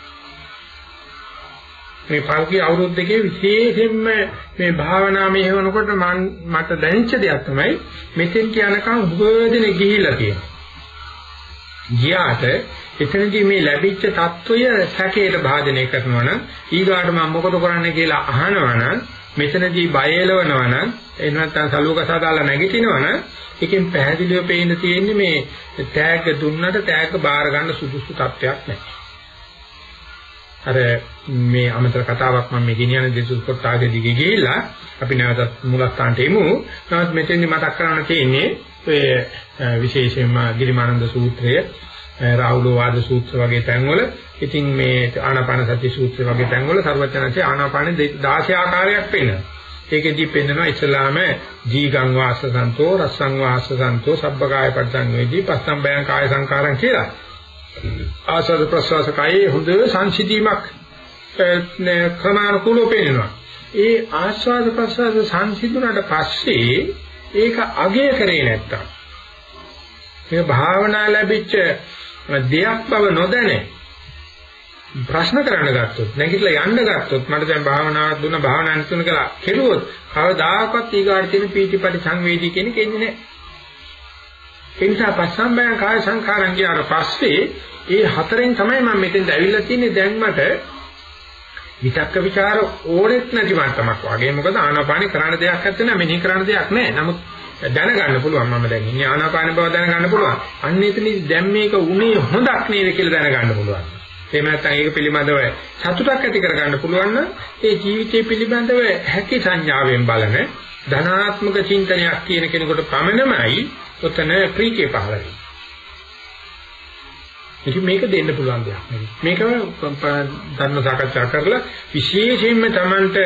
මේ පෞද්ගලික අවුරුද්දකේ විශේෂයෙන්ම මේ භාවනාමය වෙනකොට මම මට දැනෙච්ච දෙයක් තමයි මෙතෙන් කියනකම් උපදෙන ගිහිල්ලා තියෙනවා. ගියාට එතනදී මේ ලැබිච්ච తত্ত্বය සැකයට භාජනය කරනවා නම් ඊගාට මම මොකද කරන්න කියලා අහනවා නම් මෙතනදී බය එලවනවා නම් එහෙම නැත්නම් සලුවක සාදාලා නැගිටිනවා නම් ඒකෙන් පැහැදිලිව පේන්න තියෙන්නේ මේ තෑග්ග දුන්නට තෑග්ග බාර ගන්න සුදුසු තත්ත්වයක් නැහැ. අර මේ අමතර කතාවක් මම මේ ගෙනියන දෙසුස් කොටාගේ දිගේ ගිහිල්ලා අපි නැවතත් මූලස්ථානට එමු. නමුත් මෙතෙන්දි මතක් කරන්න තියෙන්නේ ඔය විශේෂයෙන්ම ගිරිමානන්ද සූත්‍රය, රාහුල වාද සූත්‍ර වගේ තැන්වල ඉතින් මේ ආනාපාන සති සූත්‍ර වගේ තැන්වල සර්වඥාන්සේ ආනාපාන 16 ආකාරයක් පෙන්නනවා. ඒකෙදී පෙන්නනවා ඉස්ලාම ජීගං වාසසන්තෝ රස්සං වාසසන්තෝ සබ්බකාය පරිසංවේදී පස්සම් බයං කාය සංකාරං කියලා. ආසද ප්‍රසවාස කායේ හොඳ සංසිධීමක් ක්‍රමානුකූලව පෙන්නනවා. ඒ ආස්වාද ප්‍රසවාස සංසිඳුණාට පස්සේ ඒක අගය කරේ නැත්තම් මේ භාවනා ලැබිච්ච දෙයක් බව නොදැනේ ප්‍රශ්න කරන්න ගත්තොත් නැගිටලා යන්න ගත්තොත් මට දැන් භාවනාවක් දුන්න භාවනාවක් නෙතුන කියලා කෙරුවොත් කවදාකවත් ඊගාට තියෙන පීතිපටි සංවේදී කෙනෙක් එන්නේ නැහැ. ඒ නිසා පස්සම්බයං කාය සංඛාරං කියලාට පස්සේ ඒ හතරෙන් තමයි මම මෙතෙන්ද ඇවිල්ලා තියෙන්නේ දැන් මට විතක්ක ਵਿਚාර ඕනෙත් නැති මට්ටමක් වගේ මොකද ආනාපානෙ කරන්න දෙයක් නැත්නම් මෙනෙහි කරන්න දෙයක් නැහැ. නමුත් දැනගන්න පුළුවන් මම දැන් ඉන්නේ ආනාපාන බව දැනගන්න පුළුවන්. අන්න එතනදී දැන් මේක උනේ හොඳක් නේද කියලා දැනගන්න පුළුවන්. එහෙම නැත්නම් ඒක පිළිබඳව සතුටක් ඇති කරගන්න පුළුවන් නම් ඒ ජීවිතය පිළිබඳව හැකි සංඥාවෙන් බලන ධනාත්මක චින්තනයක් කියන කෙනෙකුට පමණමයි ඔතන ප්‍රීතිය පහළ වෙන්නේ. ඉතින් මේක දෙන්න පුළුවන් දෙයක් නෙවෙයි. මේක ධර්ම සාකච්ඡා කරලා විශේෂයෙන්ම Tamanට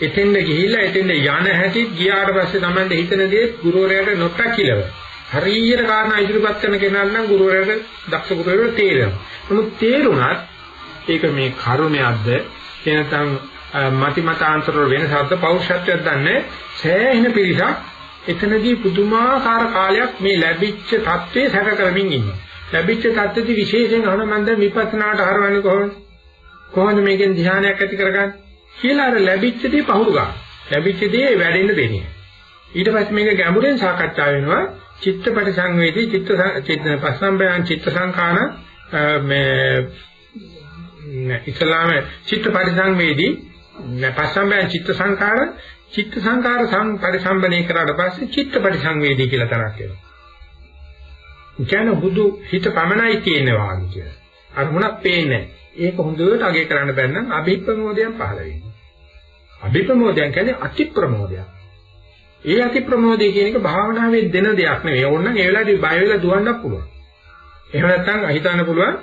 එතෙන්ද ගිහිල්ලා එතෙන්ද යන හැටි ගියාට පස්සේ Tamanට හිතන දේ ගුරුවරයාට නොටකිලව. හරියට කාරණා ඉදිරිපත් කරන කෙනා නම් ගුරුවරයාට දක්ෂ ගුරුවරයාට තේරෙනවා. නමුත් තේරුණත් ඒක මේ කරුණයක්ද එනතම් මතිමතාන්තර වෙනසක්ද පෞරුෂත්වයක්ද නැහැ. සෑහෙන පිරිසක් එතනදී පුදුමාකාර කාලයක් මේ ලැබිච්ච தත්ත්වේ සැක කරමින් ඉන්නවා. ලැබිච්ච தත්ත්වයේ විශේෂයෙන් අහන මන්ද විපස්සනාට හරවන්නේ කොහොමද? කොහොමද මේකෙන් ධ්‍යානයක් ඇති කරගන්නේ? කියලා අර ලැබිච්ච දේ පහුරු ගන්න. ලැබිච්ච දේ වැඩෙන්න දෙන්නේ. ඊට පස්සේ මේක ගැඹුරෙන් සාකච්ඡා වෙනවා. චිත්තපටි සංවේදී චිත්ත චිත්ත පස්සම්බයන් චිත්ත සංකාන මේ ඉස්ලාම චිත්ත පරිසංවේදී පස්සම්බයන් චිත්ත සංකාර චිත්ත සංකාර පරිසම්බනේ කරාට පස්සේ චිත්ත පරිසංවේදී කියලා තරක් එනවා. කියන බුදු හිත පමණයි තියෙනවා කියලා. අරමුණක් පේන්නේ ඒක හොඳට අගය කරන්න බැන්නම් අභිප්‍රමෝදයෙන් පහළ වෙනවා. අභිප්‍රමෝදයෙන් කියන්නේ අති ප්‍රමෝදයක්. ඒ අති ප්‍රමෝදය කියන එක භාවනාවේ දෙන දෙයක් නෙවෙයි. ඕනනම් ඒ වෙලාවේදී බය වෙලා දුවන්නත් පුළුවන්. එහෙම නැත්නම් අහිතන්න පුළුවන්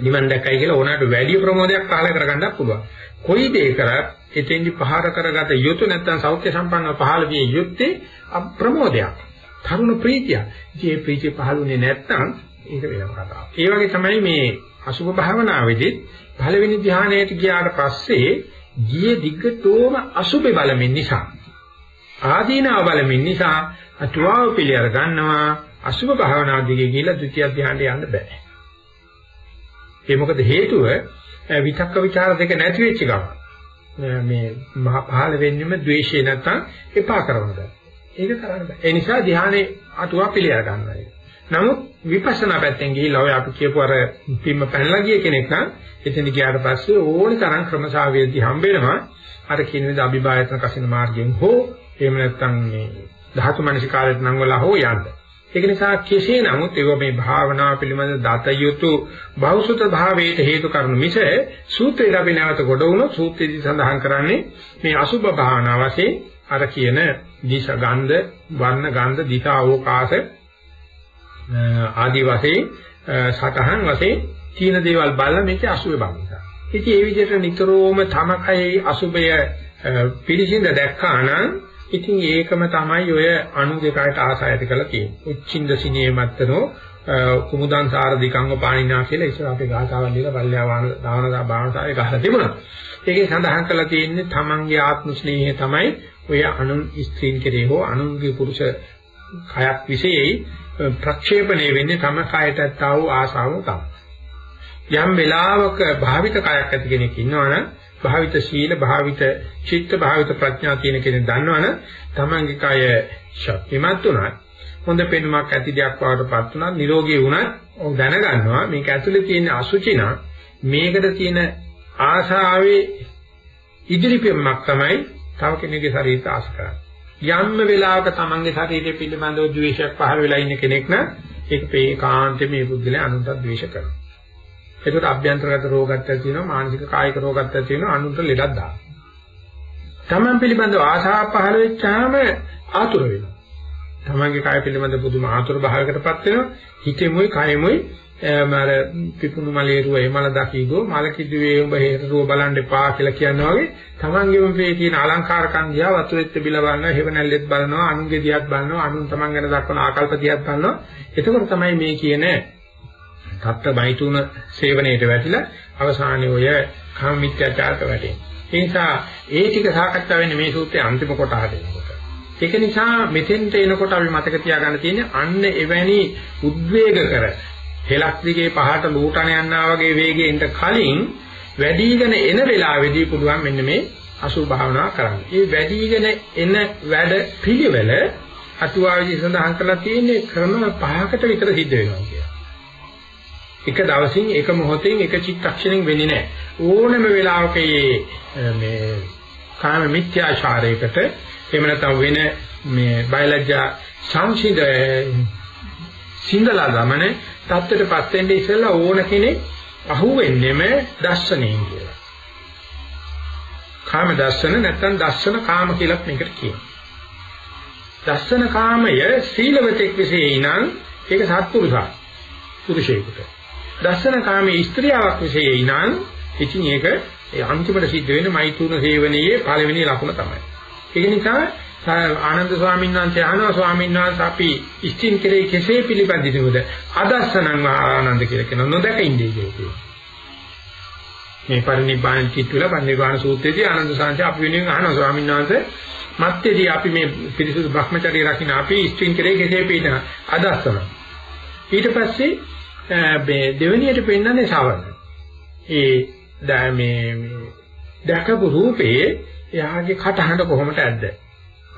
නිවන් දැක්කයි කියලා ඕනකට වැඩි ප්‍රමෝදයක් පහළ කරගන්නත් පුළුවන්. කොයි දේ කරත් එතෙන්දි පහර කරගත යුතු නැත්නම් සෞඛ්‍ය සම්පන්නව පහළ විය යුත්තේ අප්‍රමෝදයක්. තරුණ ප්‍රීතිය. ඉතින් මේ ප්‍රීතිය පහළුනේ නැත්නම් ඒක වෙනම කතාවක්. ඒ වගේ තමයි මේ අසුභ භාවනාවේදී පළවෙනි ධ්‍යානයට ගියාට පස්සේ ගියේ දිග්ගටෝම අසුභ බලමින් නිසා ආදීනාව බලමින් නිසා අටුවාව පිළිඅර ගන්නවා අසුභ භාවනාව දිගේ ගිහිල්ලා ද්විතිය ධ්‍යානට යන්න බෑ. ඒ මොකද හේතුව විතක්ක ਵਿਚාර දෙක නැති වෙච්ච ගමන්. මේ මහ පහළ වෙන්නෙම ද්වේෂය නැත්තම් එපා කරනද. ඒක කරන්න බෑ. ඒ නිසා ධ්‍යානේ අටුවා පිළිඅර ගන්නවා. නමුත් විපස්සනා පැත්තෙන් ගිහිල්ලා ඔය අපි කියපු අර පිම්ම පැනලා ගිය කෙනෙක් නම් එතන ගියාට පස්සේ ඕනි තරම් ක්‍රමසාවේදී හම්බ වෙනවා. අර කියන විදිහ අභිභායතන කසින මාර්ගයෙන් හෝ එහෙම නැත්නම් මේ ධාතු මනසිකාරයට නම් වල හෝ යන්න. ඒක නිසා කෙසේ නමුත් ඒව මේ භාවනාව පිළිබඳ දත යුතු බෞසුත භාවයට හේතු කරනු මිස සූත්‍රයට අපි නැවත ගොඩ වුණොත් සූත්‍රයේදී සඳහන් කරන්නේ මේ අසුභ භාවනාව වශයෙන් අර කියන දිශ ගන්ධ වර්ණ ගන්ධ දිශා ඕකාස ආදී වශයෙන් සතහන් වශයෙන් තීන දේවල් බලලා මේකේ අසුභ බලනවා. ඉතින් ඒ විදිහට නිතරම තමකයේ අසුභය පිළිසිඳ දැක්කා නම් ඉතින් ඒකම තමයි ඔය අනුදේකයට ආසයති කරලා තියෙන්නේ. උච්චින්ද සිනේ මත්තනෝ කුමුදං සාර දිකංග පාණිනා කියලා ඉස්සර අපේ ගාථාවල් ලියලා පල්ලෙහා වාන දාවන භාවනාවේ ගහලා තිබුණා. ඒකේ සඳහන් කරලා තියෙන්නේ තමන්ගේ ආත්ම ස්නේහය තමයි ඔය අනුන් ස්ත්‍රීන් කෙරේ හෝ අනුන්ගේ පුරුෂ කයක් විශේෂයි ප්‍රක්ෂේපණය වෙන්නේ තම කයට ඇත්තා වූ ආසාව තමයි. යම් වෙලාවක භාවිත කයක් ඇති කෙනෙක් ඉන්නවනම් භාවිත සීල භාවිත චිත්ත භාවිත ප්‍රඥා තියෙන කෙනෙක් දන්නවනම් තමන්ගේ කය ශක්තිමත් උනත් හොඳ පෙනුමක් ඇති දෙයක් වඩටපත් උනත් නිරෝගී වුණත් ඔව් දැනගන්නවා මේක ඇතුලේ තියෙන අසුචින මේකට තියෙන ආශාවේ ඉදිරිපෙම්මක් තමයි තව කෙනෙකුගේ ශරීරයට ආශ කරන්නේ. යම්ම වෙලාවක තමන්ගේ ශරීරය පිළිබඳව ද්වේෂයක් පහළ වෙලා ඉන්න කෙනෙක් නම් ඒක ඒකාන්තයෙන් මේ බුද්ධලේ අනුන්ට ද්වේෂ කරනවා. ඒකට අභ්‍යන්තරගත රෝගත් ඇති වෙනවා මානසික කායික රෝගත් ඇති වෙනවා අනුන්ට ලෙඩක් දානවා. තමන් පිළිබඳව ආශාව පහළ වෙච්චාම ආතුර වෙනවා. තමන්ගේ කාය පිළිබඳ පුදුම ආතුර භාවයකටපත් වෙනවා. හිතෙමුයි කයෙමුයි මාර පිපුණු මලේරුව එමල දකීගෝ මල කිදුවේ උඹ හේරුව බලන්න එපා කියලා කියනවා වගේ තමන්ගේම මේ තියෙන අලංකාරකම් දිහා වතුරෙත් බිල බලනවා හේව නැල්ලෙත් බලනවා අනුන්ගේ දිහාත් බලනවා අනුන් තමන් ගැන දක්වන ආකල්ප දිහාත් බලනවා එතකොට තමයි මේ කියන තත්ත බයිතුන සේවනයේට වැටිලා අවසානයේ ඔය කාම මිත්‍යාචාරක වැටෙනවා. ඒ නිසා ඒ ටික සාකච්ඡා වෙන්නේ මේ සූත්‍රයේ අන්තිම කොටහට එනකොට. ඒක නිසා මෙතෙන්ට එනකොට අපි මතක තියාගන්න තියෙන්නේ අන්න එවැනි උද්වේග කර හෙලක් දිගේ පහට ලූටන යනවා වගේ වේගයෙන් කලින් වැඩිගෙන එන වෙලාවේදී පුළුවන් මෙන්න මේ අසුභ භාවනා කරන්න. මේ වැඩිගෙන එන වැඩ පිළිවෙල අතුවාවේදී සඳහන් කරලා තියෙන්නේ ක්‍රම පහකට විතර සිද්ධ වෙනවා කියලා. එක දවසින් එක මොහොතෙන් එක චිත්තක්ෂණෙන් වෙන්නේ නැහැ. ඕනම වෙලාවක මේ කාම මිත්‍යාචාරයකට එහෙම නැත්නම් වෙන මේ බයලජ්ජා සංසිඳ සිඳලා ගමනේ தත්ත්වයටපත් වෙන්න ඉස්සෙල්ලා ඕන කෙනෙක් අහුවෙන්නෙම දර්ශනයෙන් කියලා. කාම දර්ශන නැත්නම් දර්ශන කාම කියලා මේකට කියනවා. දර්ශන කාමය සීලවතෙක් විශේෂයි නම් ඒක සත්පුරුෂා පුරුෂයෙකුට. දර්ශන කාමයේ ස්ත්‍රියාවක් විශේෂයි නම් ඉතින් ඒක ඒ අන්තිමට සිද්ධ වෙන මෛත්‍රුණ සේවනයේ පළවෙනි ලකුණ තමයි. ඒක නිසා ආනන්ද ස්වාමීන් වහන්සේ අහනවා ස්වාමීන් වහන්සේ අපි ඉස්තින් කෙරේ කෙසේ පිළිපදිනවද අදස්සනං ආනන්ද කියලා කියන නොදක ඉන්නේ කියලා. මේ පරිනිබ්බාන චිත්තුල පරිනිබ්බාන සූත්‍රයේදී ආනන්ද සාංශ අපි වෙනුවෙන් අහනවා ස්වාමීන් වහන්සේ මත්තේදී අපි මේ පිරිසුදු භ්‍රමචර්ය රකින්න අපි ඉස්තින් කෙරේ කෙසේ පිළිපදින අදස්සන. ඊට පස්සේ මේ දෙවෙනියට පෙන්වන්නේ ශාවන. ඒ මේ දැකපු රූපේ එයාගේ කටහඬ කොහොමද ඇද්ද?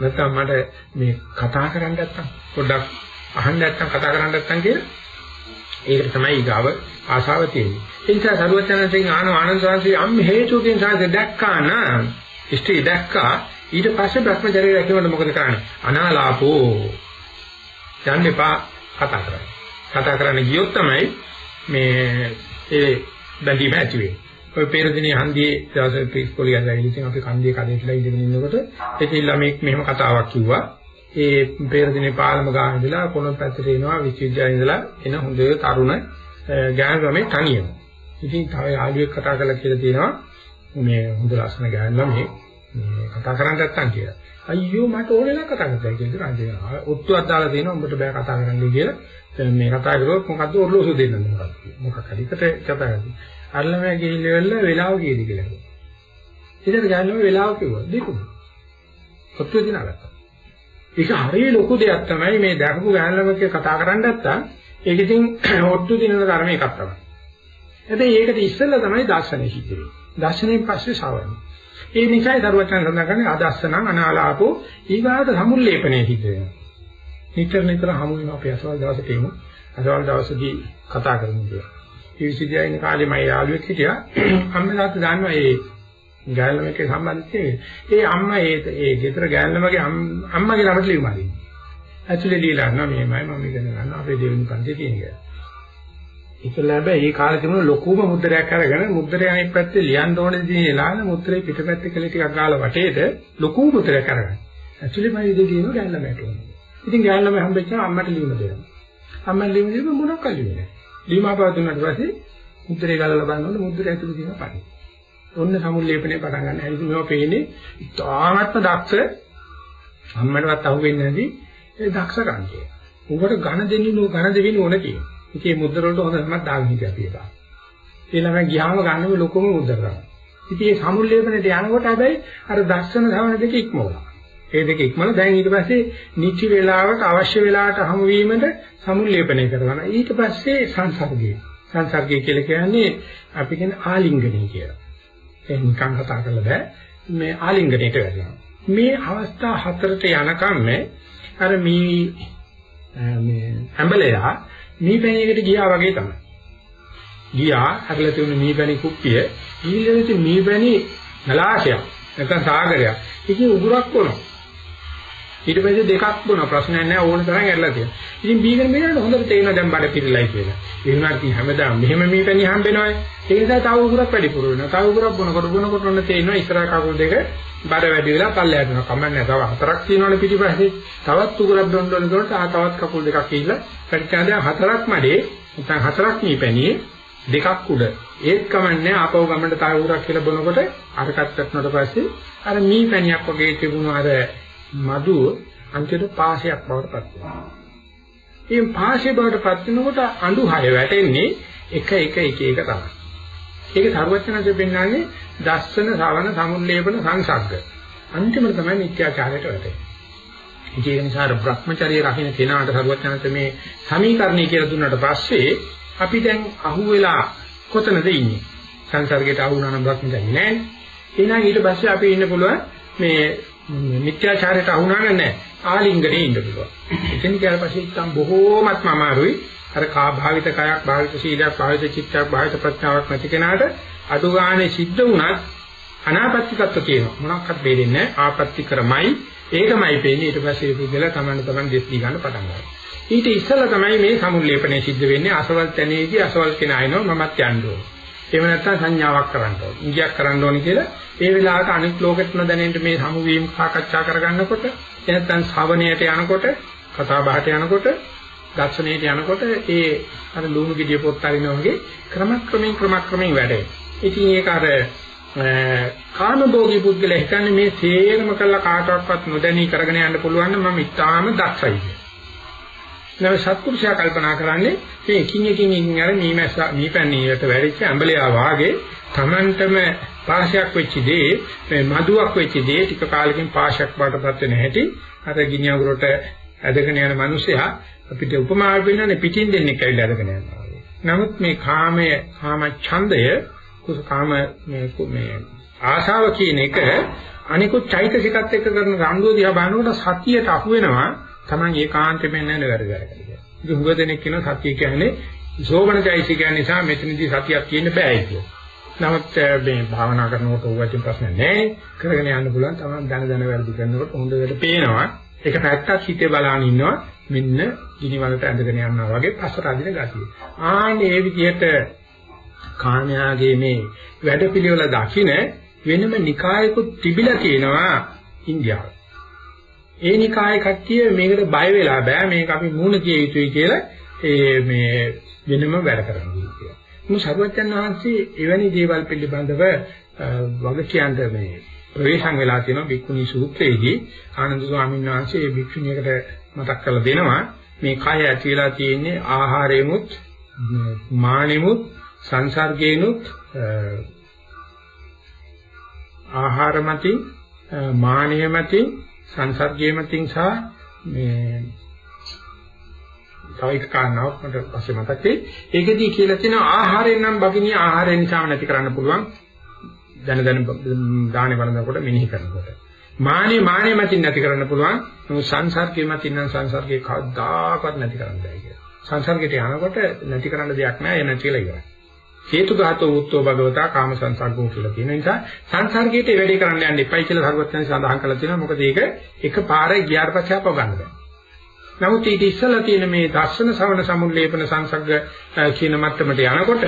නැත්නම් මට මේ කතා කරන්න නැත්තම් පොඩ්ඩක් අහන්න නැත්තම් කතා කරන්න නැත්තම් කියලා ඒකට තමයි ඊගාව ආශාව තියෙන්නේ. ඒ නිසා සරුවචනන්සෙන් ආන ආනන්ද සාංශي අම් හේතුකින් සාංශ දැක්කා නම් ඉෂ්ටි දැක්කා ඊට පස්සේ භ්‍රමචර්ය රැකීමට මොකද කරන්නේ? අනාලාපෝ. යන්න එපා කතා කරන්න. කතා කරන්න ගියොත් තමයි මේ ඒ බැඳීම ඇති වෙන්නේ. ඔය පෙර දිනේ හන්දියේ දවසක ඉස්කෝලේ යනවා ඉතින් අපි කන්දියේ කඩේ කියලා ඉඳගෙන ඉන්නකොට ඒ ළමෙක් මෙහෙම කතාවක් කිව්වා. ඒ පෙර දිනේ පාලම ගාන ඉඳලා කොළඹ පැත්තට එනවා විශ්වවිද්‍යාලේ ඉඳලා එන හොඳ තරුණ ගෑනු ළමයි තනියම. ඉතින් තව යාළුවෙක් කතා කරලා කියලා තියෙනවා මේ හොඳ ලස්සන ගෑනු ළමයි මේ කතා කරන්න නැත්තම් කියලා. අයියෝ මට ඕනෙලා කතා කරන්න කියලා රාජ්‍ය. ඔත්තුවක් දාලා දෙනවා උඹට බෑ කතා කරන්න කියලා. මේ කතා කරොත් මොකද්ද ඔරලෝසු දෙන්නද මොකක්ද? මොකක් හරි එකට කතා කරන්නේ. අල්ලමයා ගිහිල්ලා වෙලාව කීයද කියලා. ඉතින් ගානම වෙලාව කිව්වා දෙකුම. ඔත්තුව දිනාගත්තා. ඒක හරිය ලොකු දෙයක් තමයි මේ දැකපු ගානලමක කතා කරන්න නැත්තම් ඒක ඉතින් ඔත්තු දිනන ධර්ම එකක් තමයි. හැබැයි ඒකට ඉස්සෙල්ලා තමයි දර්ශනය සිද්ධ වෙන්නේ. දර්ශනයෙන් පස්සේ ශ්‍රවණය. ඒ නිසායි දරුවචන් සඳහන් කරන්නේ අදස්සනම් අනාලාපෝ ඊගාට සමුල්ලේපණය සිද්ධ වෙනවා. නිතර නිතර හමු වෙන අපේ අසවල් දවසට එමු. අසවල් දවසේදී කතා කරමු කියලා. ඒ විසිදියා ඉන්න කාලේ මම යාළුවෙක් හිටියා. අම්මලාට දාන්නවා ඒ ගෑල්ලමගේ සම්බන්ධය. ඒ අම්මා ඒ ඒ ගෙදර ගෑල්ලමගේ අම්මගේ ළමට ලියුම හරින්නේ. ඇතුලේ දීලා නෝ මේමයි මම ඉගෙන ගන්න අපේ දෙවෙනි පන්තියේ තියෙන කියලා. ඒකල හැබැයි මේ කාලේ තිබුණ ලොකුම මුද්‍රයක් අරගෙන මුද්‍රය අනිත් පැත්තේ ලියන්න ඕනේ දිනේ ලාන මුද්‍රේ පිටපැත්තේ කලේ ටිකක් ගාලා වටේට ලොකු මුද්‍රයක් අරගෙන. ඇක්චුලි මම ඉතින් කියනවා ගෑල්ලමට ඕනේ. ඉතින් ගෑල්ලම හම්බෙච්චා අම්මට ලියුම දෙනවා. අම්මා ලියුම දීම මොනක් කල්ලි නෑ. ලියුමපාව දුන්නාට පස්සේ මුද්‍රේ ගාලා බලනකොට මුද්‍රය ඇතුලේ තියෙන පරි. ඔන්න සමුල්ලේපනේ පටන් ගන්න. හැටි මේවා පේන්නේ ඉතාමත්ම දක්ෂ අම්මටවත් අහුවෙන්නේ නැති ඒ දක්ෂ කන්තිය. උඹට ඝන දෙන්නේ නෝ ඝන දෙවිනු ඕන තියෙනවා. ඉතින් මුද්දර වලට හොඳ නමක් දාගෙන හිටියා අපි ඒක. ඒ ළමයි ගියාම ගන්නම ලොකම මුද්දර ගන්න. ඉතින් මේ සමුල්ලේපනට යනකොට හැබැයි අර දර්ශන ධවන දෙක ඉක්මවලා. ඒ දෙක ඉක්මවලා දැන් ඊට පස්සේ නිචි වේලාවට අවශ්‍ය වෙලාවට හමු වීමට සමුල්ලේපනය කරනවා. ඊට පස්සේ සංසර්ගය. සංසර්ගය කියලා කියන්නේ අපි කියන ආලිංගනය කියලා. ඒ නිකන් කතා කරලා බෑ. මේ ආලිංගනයට වැටෙනවා. මේ අවස්ථා හතරට යනකම් අර මේ මේ ඇඹලයා මීපැණියකට ගියා වගේ තමයි. ගියා අරලා තියුණු මීපැණි කුප්පිය ඊළඟට මීපැණි නලාශයක් නැත්නම් සාගරයක්. ඒකේ උගුරක් වුණා. ඊට පස්සේ දෙකක් වුණා ප්‍රශ්නයක් නැහැ ඕන තරම් ඇරලා තියෙනවා. ඉතින් බීගෙන බීගෙන හොඳට තේරෙනවා දැන් බඩ පිරලයි කියලා. ඒ වුණාට ඉතින් හැමදාම මෙහෙම මීපැණි හම්බෙනවනේ. ඒ නිසා තව උගුරක් වැඩිපුර වෙනවා. තව උගුරක් බොනකොට බොනකොට ඔන්න තේරෙනවා ඉස්සරහ කකුල් දෙක බඩ වැඩි වෙලා පල්ලයට යනවා. කමන්නේ තව හතරක් තියෙනවනේ පිටිපස්සේ. තවත් උගුරක් බොන්න ඕන කරලා ආ තවත් කකුල් දෙකක් ගිහිල්ලා පැටිචාදේ හතරක් මඩේ නැත්නම් හතරක් මීපැණියේ දෙකක් උඩ. ඒත් කමන්නේ ආපහු ගමන්ට තව උගුරක් කියලා බොනකොට අරකට වැටුණාට පස්සේ අර මීපැණියක් වගේ තිබුණු අර මදුව අන්තිමට පාසයක් බවට පත් වෙනවා. මේ පාසය බවට පත් වෙනකොට අඬු හය වැටෙන්නේ එක එක එක එක තමයි. ඒක සර්වඥාන්සේ පෙන්වන්නේ දස්සන ශ්‍රවණ සමුල්ලේපන සංසග්ග. අන්තිමට තමයි මිත්‍යාචාරයට වැටෙන්නේ. ඒක නිසා බ්‍රහ්මචර්ය රකින්න කෙනාට සර්වඥාන්සේ මේ සමීකරණය කියලා දුන්නාට පස්සේ අපි දැන් අහුවෙලා කොතනද ඉන්නේ? සංසර්ගයට අහු වුණා නම් බ්‍රහ්මචර්ය නෑ. එහෙනම් ඊට පස්සේ අපි ඉන්න පුළුවන් මේ මිත්‍යාචාරයට අහු වුණා නෑ. ආලිංගනේ ඉන්න පුළුවන්. එතන කියලා පස්සේ ඉතින් බොහෝමත්ම අමාරුයි. අර කා භාවිත කයක් භාවිත සීලයක් භාවිත චිත්තයක් භාවිත ප්‍රඥාවක් නැති කෙනාට අඩු ගානේ සිද්ධ වුණත් අනාපත්‍තිකත්ව තියෙනවා. මොනක්වත් දෙන්නේ නැහැ. ආපත්‍ති කරමයි ඒකමයි පේන්නේ ඊට පස්සේ පුද්ගලයා තමන්න තමන් දෙස් දී ගන්න පටන් ගන්නවා. ඊට ඉස්සෙල්ලා තමයි මේ සමුල්ලේපනය සිද්ධ වෙන්නේ අසවල් තැනේදී අසවල් කෙනා එනවා මමත් යන්න ඕන. එහෙම නැත්නම් සංඥාවක් කරන්න ඕන. ඉංගියක් කරන්න ඕන කියලා ඒ වෙලාවට අනිත් ලෝකෙත් නොදැනෙන්න මේ සමු වීම සාකච්ඡා කරගන්නකොට නැත්නම් ශ්‍රවණයට යනකොට කතා බහට යනකොට දර්ශනයට යනකොට ඒ අර ලුණු ගෙඩිය පොත් අරිනා වගේ ක්‍රමක්‍රමයෙන් ක්‍රමක්‍රමයෙන් වැඩේ. ඉතින් ඒක අර කාමභෝගී පුද්ගලයා හිතන්නේ මේ සේරම කළා කාටවත් නොදැනී කරගෙන යන්න පුළුවන් නම් මම ඉතාම දක්ෂයි කියලා. නම සත්පුරුෂයා කල්පනා කරන්නේ මේ එකින් එකින් එකින් අර මීමැස්ස මීපැණියට වැඩිච්ච ඇඹලයා වාගේ Tamanටම පාශයක් වෙච්ච දේ මේ මදුවක් වෙච්ච දේ ටික කාලෙකින් පාශයක් වඩටපත් වෙන හැටි අර ගිනි අඟුරට ඇදගෙන යන මිනිසයා අපිට උපමාවක් වෙනනේ පිටින් දෙන්නෙක් ඇවිල්ලා ඇදගෙන යනවා. නමුත් මේ කාමය කාම ඡන්දය කුස කාම මේ මේ ආශාව කියන එක අනිකුත් චෛතසිකත් එක්ක කරන රණ්ඩුව දිහා බලනකොට සතියට අහු වෙනවා Taman ඒකාන්තයෙන් නැන්නේ වැරදි වැරදි කියලා. ඉතින් හුඟ දෙනෙක් කියනවා සතිය කියන්නේ සෝමන චෛතසිකයන් නිසා මෙතනදී සතියක් තියෙන්න බෑයි කියලා. නමුත් මේ භාවනා කරනකොට ඕවචින් ප්‍රශ්න නැහැ. කරගෙන යන්න පුළුවන්. තමයි දන දන වැඩි කරනකොට හොඳට පේනවා. ඒක පැත්තක් හිතේ බලාගෙන ඉන්නවා. මෙන්න ගිනි වලට ඇඳගෙන යනවා වගේ පස්සට අදින ගතිය. ආන්නේ මේ විදිහට කාමයාගේ මේ වැඩපිළිවෙල දකින්න වෙනම නිකායකුත් තිබිලා තියෙනවා ඉන්දියාවේ. ඒ නිකායේ කට්ටිය මේකට බය වෙලා බෑ මේක අපි මූණ කිය යුතුයි කියලා ඒ මේ වෙනම වැඩ කරනවා කියලා. මොකද සරුවච්චන් වහන්සේ එවැනි දේවල් පිළිබඳව වග කියන්න මේ ප්‍රවේශම් වෙලා තියෙනවා බික්කුණී සූත්‍රයේදී ආනන්ද ස්වාමීන් වහන්සේ මේ භික්ෂුණියකට මතක් කරලා දෙනවා මේ කය ඇති වෙලා තියෙන්නේ ආහාරෙමුත් මානෙමුත් සංසර්ගේනුත් ආහාර මතින් මානය මතින් සංසර්ගයේ මතින් සහ මේ තව එක කාරණාවක් මට පස්සේ මතකයි. ඒකෙදී කියලා තියෙනවා ආහාරයෙන් නම් බගිනිය ආහාරය නිසාම නැති කරන්න පුළුවන්. දන දන දාහනේ වළඳනකොට මිනිහි කරනකොට. මානේ මානේ මතින් නැති කරන්න පුළුවන්. නමුත් සංසර්ගයේ මතින් නම් සංසර්ගයේ කවදාකවත් නැති කරන්න බෑ කියලා. සංසර්ගයට යනකොට නැති කරන්න දෙයක් නෑ එන කියලා ඉවරයි. හේතුඝාතෝ උත්තෝ භගවතා කාම සංසර්ගෝ කියලා කියන නිසා සංසර්ගයට වැඩි කරන්න යන්න එපයි කියලා භගවත්යන් සඳහන් කරලා තියෙනවා. මොකද ඒක එක පාරේ ගියාට පස්සේ අපව ගන්න බෑ. නමුත් ඊට ඉස්සලා තියෙන මේ දර්ශන ශ්‍රවණ සමුල්ලේපන සංසග්ග කියන මට්ටමට යනකොට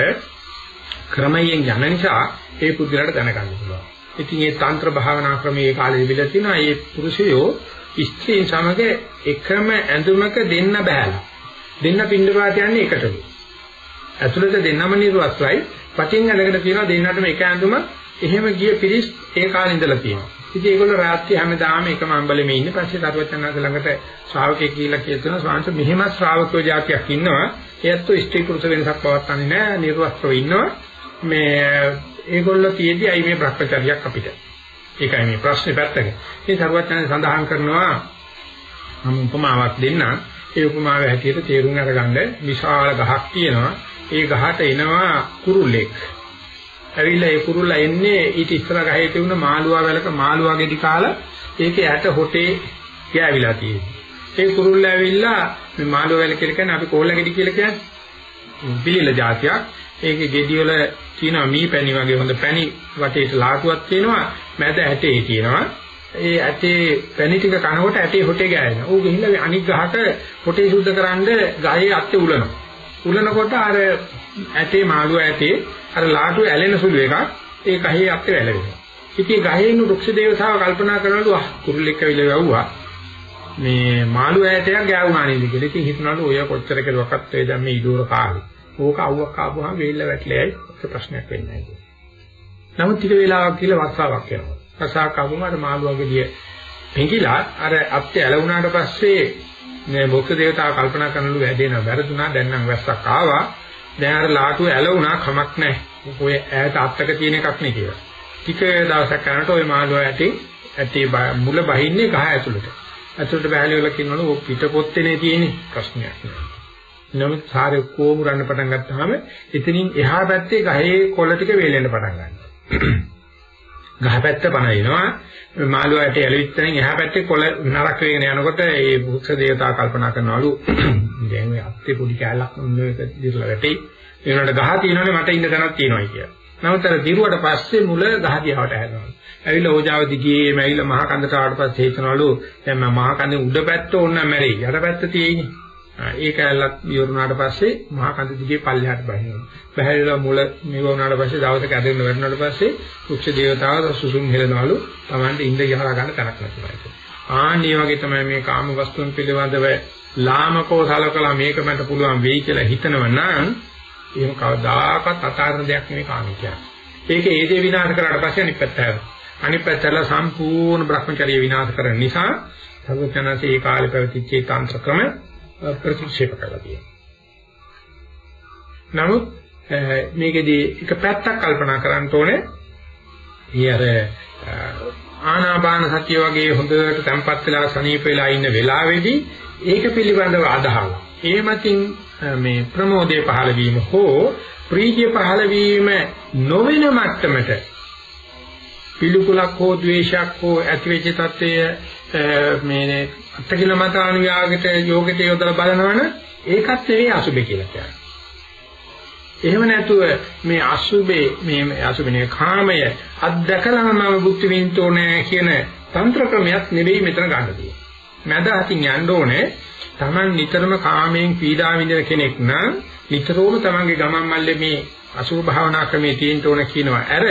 ක්‍රමයෙන් යන නිසා ඒ පුදුලට දැනගන්න පුළුවන්. ඉතින් මේ තන්ත්‍ර භාවනා ක්‍රමයේ කාලේ විල තියෙනවා. මේ පුරුෂයෝ ස්ත්‍රීන් සමග එකම ඇඳුමක දෙන්න බෑලා. දෙන්න පින්නපාත යන්නේ එකටම. ඇතුළත දෙන්නම නිර්වස්ත්‍රයි පටින් අලගෙන තියෙනවා දෙන්නටම එක ඇඳුම එහෙම ගිය පිරිස් ඒ කාලේ ඉඳලා තියෙනවා. ඉතින් ඒගොල්ලෝ රාත්‍රී හැමදාම එකම අම්බලෙම ඉන්නේ. පස්සේ සර්වචනනාද ළඟට ශ්‍රාවකෙක් කියලා කියනවා ස්වාමීන් මෙහෙම ශ්‍රාවකයෝ જાතියක් ඉන්නවා. ඒත් ස්ත්‍රී පුරුෂ වෙනසක් පවත්න්නේ නැහැ. නිර්වස්ත්‍රව ඉන්නවා. මේ ඒගොල්ලෝ තියේදී අයි මේ භ්‍රමචර්යයක් අපිට. ඒකයි මේ ප්‍රශ්නේ පැත්තක. ඉතින් සර්වචනනාද සඳහන් කරනවා මම උපමාවක් දෙන්නම්. ඒ උපමාව හැටියට තේරුම් අරගන්න විශාල ගහක් තියෙනවා. ඒ ගහට එනවා කුරුල්ලෙක්. ඇවිල්ලා ඒ කුරුල්ලා එන්නේ ඊට ඉස්සර ගහේ තිබුණ මාළුවා වැලක මාළුවා ගෙඩි කාලා ඒකේ ඇට හොටේ ගෑවිලා තියෙනවා. ඒ කුරුල්ලා ඇවිල්ලා මේ මාළුවා වැල කියලා කියන්නේ අපි කොල්ල ගෙඩි කියලා කියන්නේ. පිළිල જાතියක්. ඒකේ ගෙඩි වල තියෙනවා මී පැණි වගේ හොඳ පැණි වටේට ලාටුවක් තියෙනවා. මැද ඇටේ තියෙනවා. ඒ ඇටේ පැණි ටික කනකොට ඇටේ හොටේ ගෑවෙනවා. ඌ ගිහිල්ලා අනික් ගහට හොටේ සුද්ධ කරන්න ගහේ අත්තේ උලනවා. උලනකොට අර ඇටේ මාළුවා ඇටේ අර ලාටුව ඇලෙන සුළු එකක් ඒ ගහේ අත්තේ වැළෙනවා. ඉතින් ගහේ ඉන්න වෘක්ෂ දේවතාව කල්පනා කරනලු ආ කුරුල්ලෙක් ඇවිල්ලා වැව්වා. මේ මාළු ඈතයක් ගෑවුනා නේද කියලා. ඉතින් හිතනලු ඔය කොච්චර කෙරුවක්වත් වේ දැන් මේ ඉදෝර කාලේ. ඕක අවුවක් ආපුවාම වෙilla වැටලෙයි ඒක ප්‍රශ්නයක් වෙන්නේ නැහැ. නමුත් ටික වෙලාවක් කියලා වස්සාවක් යනවා. වස්සාවක් ආවම අර මාළුවගේ දිය පෙඟිලා අර අත්තේ ඇලුනාට පස්සේ මේ මොක්ෂ දේවතාව කල්පනා කරනලු වැඩේනවා. වැරදුනා දැන් නම් වැස්සක් ආවා. දැන් අර ලාටුව ඇලුනා කමක් නැහැ. ඔය ඈත අත්තක තියෙන එකක් නේ කියලා. ටික දවසක් යනකොට ওই මාළුව ඇටි ඇටි මුල බහින්නේ ගහ ඇතුළට. ඇතුළට බහැලි වල කියනවලු ඔය පිටපොත්තේනේ තියෙන්නේ ප්‍රශ්නයක් නෑ. නමුත් සාරේ කොම රන්න පටන් ගත්තාම එතනින් එහා පැත්තේ ගහේ කොළ ටික වේලෙන්න පටන් ගන්නවා. ගහ පැත්ත පනිනවා මාළුවාට ඇලවිච්චෙන් එහා පැත්තේ කොළ නරක වෙගෙන යනකොට ඒ බුද්ධ දේවතා කල්පනා කරනවලු දැන් මේ අත්තේ පොඩි කැලක් මේක දිරලා වැටේ ඒ වුණාට ගහ තියෙනවනේ මට ඉන්න තැනක් තියෙනවා කියලා. නමුත් අර දිරුවට පස්සේ මුල ගහ දිහාට හැරෙනවා. ඇවිල්ලා ඕජාව දිගේ මැවිලා මහා කන්දට ආවට පස්සේ හිතනවලු දැන් මම මහා කන්දේ උඩ පැත්ත ඕන්න මැරෙයි. යට පැත්ත තියෙන්නේ. ඒක ඇල්ලක් ඉවරුනාට පස්සේ මහා කන්ද දිගේ පල්ලෙහාට බහිනවා. බහැරිලා මුල මේව වුණාට පස්සේ දවසක ඇදෙන්න වැටුණාට පස්සේ කුක්ෂ දේවතාව සුසුම් හෙලනවලු Tamande ඉඳ යහලා ගන්න තැනක් නැතුවයි. ආන්නේ වගේ තමයි මේ කාම වස්තුන් පිළිබඳව ලාමකෝ සලකලා මේක මට පුළුවන් වෙයි කියලා හිතනව නම් එහෙම කවදාකවත් අතාරන දෙයක් නෙවෙයි කාමී කියන්නේ. ඒක ඒ දේ විනාශ කරාට පස්සේ අනිත් පැත්ත හැරෙනවා. අනිත් පැත්තට සම්පූර්ණ Brahmacharya විනාශ කරන නිසා සර්වඥාන්සේ ඒ කාලේ පැවතිච්ච ඒ තන්ත්‍ර ක්‍රම ප්‍රතික්ෂේප කළා කියනවා. නමුත් මේකෙදී එක පැත්තක් කල්පනා කරන්න ඕනේ. ඊයර ආනාපාන සතිය වගේ හොඳට තැම්පත් වෙලා සනීප වෙලා ඉන්න වෙලාවේදී ඒක පිළිබඳව අදහන. ඒ මතින් මේ ප්‍රමෝදයේ පහළ වීම හෝ ප්‍රීතිය පහළ වීම නොවන මට්ටමට පිළිකුලක් හෝ ද්වේෂයක් හෝ ඇතිවෙච්ච තත්ත්වය මේ අත්කිල මත අනුයාගයට යෝගයට යොදලා බලනවනම් ඒකත් නෙවෙයි අසුබේ කියලා කියන්නේ. එහෙම නැතුව මේ අසුබේ මේ අසුබනේ කාමය අත්දකලම මම බුද්ධ විඳෝනේ කියන තන්ත්‍ර ක්‍රමයක් නෙවෙයි මෙතන ගන්න තියෙන්නේ. මැද අතින් යන්න ඕනේ Taman නිතරම කාමයෙන් පීඩා විඳින කෙනෙක් නම් නිතරම Tamanගේ ගමන් මල්ලේ මේ අසුභ භාවනා ක්‍රමයේ තියෙන්න ඕන කියනවා. අර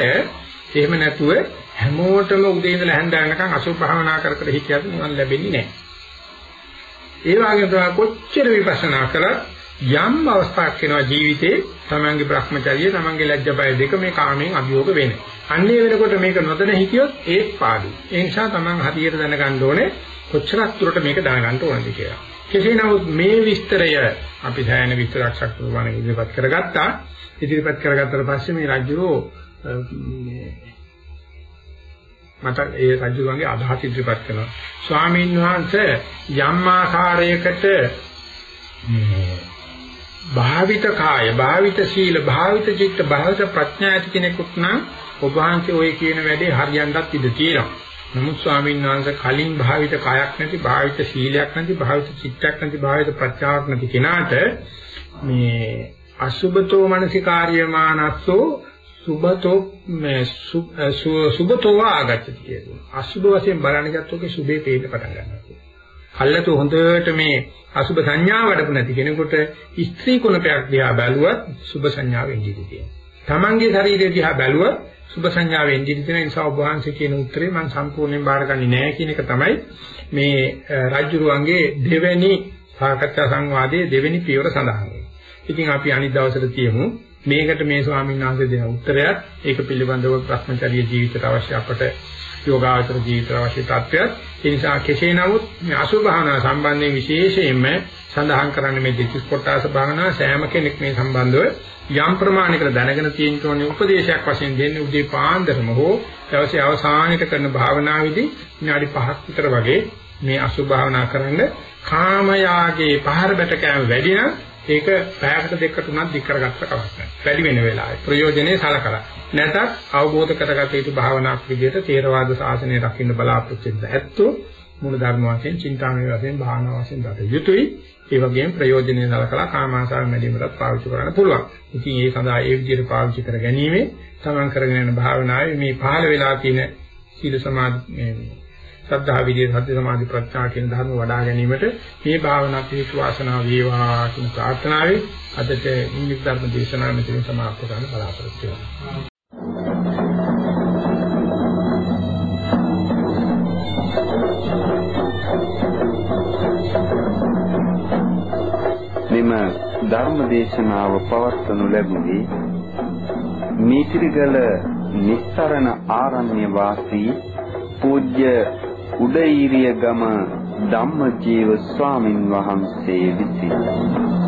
එහෙම නැතුව හැමෝටම උදේ ඉඳලා හැන්ද යනකම් අසුභ භාවනා කර කර හිටියත් නිවන් ලැබෙන්නේ නැහැ. ඒ වගේම තමයි කොච්චර විපස්සනා කරත් යම් අවස්ථාවක් වෙනවා ජීවිතේ තමන්ගේ Brahmacharya තමන්ගේ ලැජ්ජ බය දෙක මේ කාමයෙන් අභියෝග වෙන්නේ. අන්නේ වෙනකොට මේක නොදැන හිටියොත් ඒත් පාඩුයි. ඒ නිසා තමන් හරියට දැනගන්න ඕනේ කොච්චරක් දුරට මේක දැනගන්න ඕනද කියලා. කෙසේ නමුත් මේ විස්තරය අපි සෑහෙන විස්තරයක් සක්පුරුවණ ඉදිරිපත් කරගත්තා. ඉදිරිපත් කරගත්තට පස්සේ මේ රජුරෝ මට ඒ රජුගේ අදහස් ඉදිරිපත් කරනවා. ස්වාමීන් වහන්සේ යම් ආකාරයකට භාවිත කාය, භාවිත සීල, භාවිත චිත්ත, භාවිත ප්‍රඥා ඇති කෙනෙකුට නම් ඔබ වහන්සේ ඔය කියන වැඩේ හරියන්නත් ඉඩ තියෙනවා. නමුත් ස්වාමීන් වහන්සේ කලින් භාවිත කායක් නැති, භාවිත සීලයක් නැති, භාවිත චිත්තයක් නැති, භාවිත ප්‍රඥාවක් නැති කෙනාට මේ අසුබතෝ මනසිකාර්යමානස්සෝ සුබතෝ මේ සුබතෝ ආගච්ඡති කියනවා. අසුබ වශයෙන් බලන්න ගත්තොත් සුබේ පේන්න පටන් ගන්නවා. කල්ලාතු හොඳට මේ අසුබ සංඥා වඩපු නැති කෙනෙකුට ස්ත්‍රී කුණපයක් දිහා බැලුවත් සුබ සංඥාවෙන් ඉඳී තමන්ගේ ශරීරය දිහා බැලුවත් සුබ සංඥාවෙන් ඉඳී තියෙන නිසා ඔබ වහන්සේ කියන උත්තරේ මම සම්පූර්ණයෙන් බාරගන්නේ නැහැ කියන එක තමයි මේ රාජ්‍යරුවන්ගේ දෙවෙනි සාකච්ඡා සංවාදයේ දෙවෙනි පියවර සඳහන් ඉතින් අපි අනිත් දවසට තියමු මේකට මේ ස්වාමීන් වහන්සේ දෙන උත්තරයත් ඒක පිළිබඳව Brahmacharya ජීවිතයට අවශ්‍ය අපට යෝගාචර ජීවිතයට අවශ්‍ය තත්ත්වයක් ඒ නිසා කෙසේ නමුත් මේ අසුභ භාවනා සම්බන්ධයෙන් විශේෂයෙන්ම සඳහන් කරන්නේ මේ දෙතිස් කොටස භාවනා සෑම කෙනෙක් මේ සම්බන්ධව යම් ප්‍රමාණයකට දැනගෙන තියෙන ඕනේ උපදේශයක් වශයෙන් දෙන්නේ උදේ පාන්දරම හෝ දවසේ අවසානයේට කරන භාවනාවේදී විනාඩි 5ක් විතර වගේ මේ අසුභ භාවනා කරන්න කාමයාගේ පහර බැට කෑම වැඩි නම් ඒක පැයකට දෙකකට තුනක් දික් කරගත්ත කමක් නැහැ. වැඩි වෙන වෙලාවේ ප්‍රයෝජනේ සලකලා. නැතත් අවබෝධ කරගත යුතු භාවනාවක් විදිහට තේරවාද ශාසනය රකින්න බලාපොරොත්තු වෙන ඇත්තෝ මූල ධර්ම වශයෙන්, චින්තාමය වශයෙන්, භාවනා වශයෙන් දත යුතුයි. ඒ වගේම ප්‍රයෝජනේ සලකලා කාමාශාර මැදීමකට පාවිච්චි කරන්න පුළුවන්. ඉතින් ඒ සඳහා ඒ විදිහට පාවිච්චි කර ගැනීම තමන් කරගෙන යන භාවනාවේ මේ පහළ වෙලා තියෙන සීල සමාධි සද්ධා විදියේ සත්‍ය සමාධි ප්‍රඥා කියන ධර්ම වඩා ගැනීමට මේ භාවනා හේතු වාසනා වේවා කියන ප්‍රාර්ථනාවෙන් අදට ඉංග්‍රීසි ධර්ම දේශනාව මෙතන සමාප්ත කරන්න බලාපොරොත්තු වෙනවා මෙම ධර්ම දේශනාව පවත්වනු ලැබුණේ. මීතිරිගල නිස්සරණ ආරණ්‍ය වාසී පූජ්‍ය උදේීරිය ගම ධම්මජීව ස්වාමින් වහන්සේ විසිනි.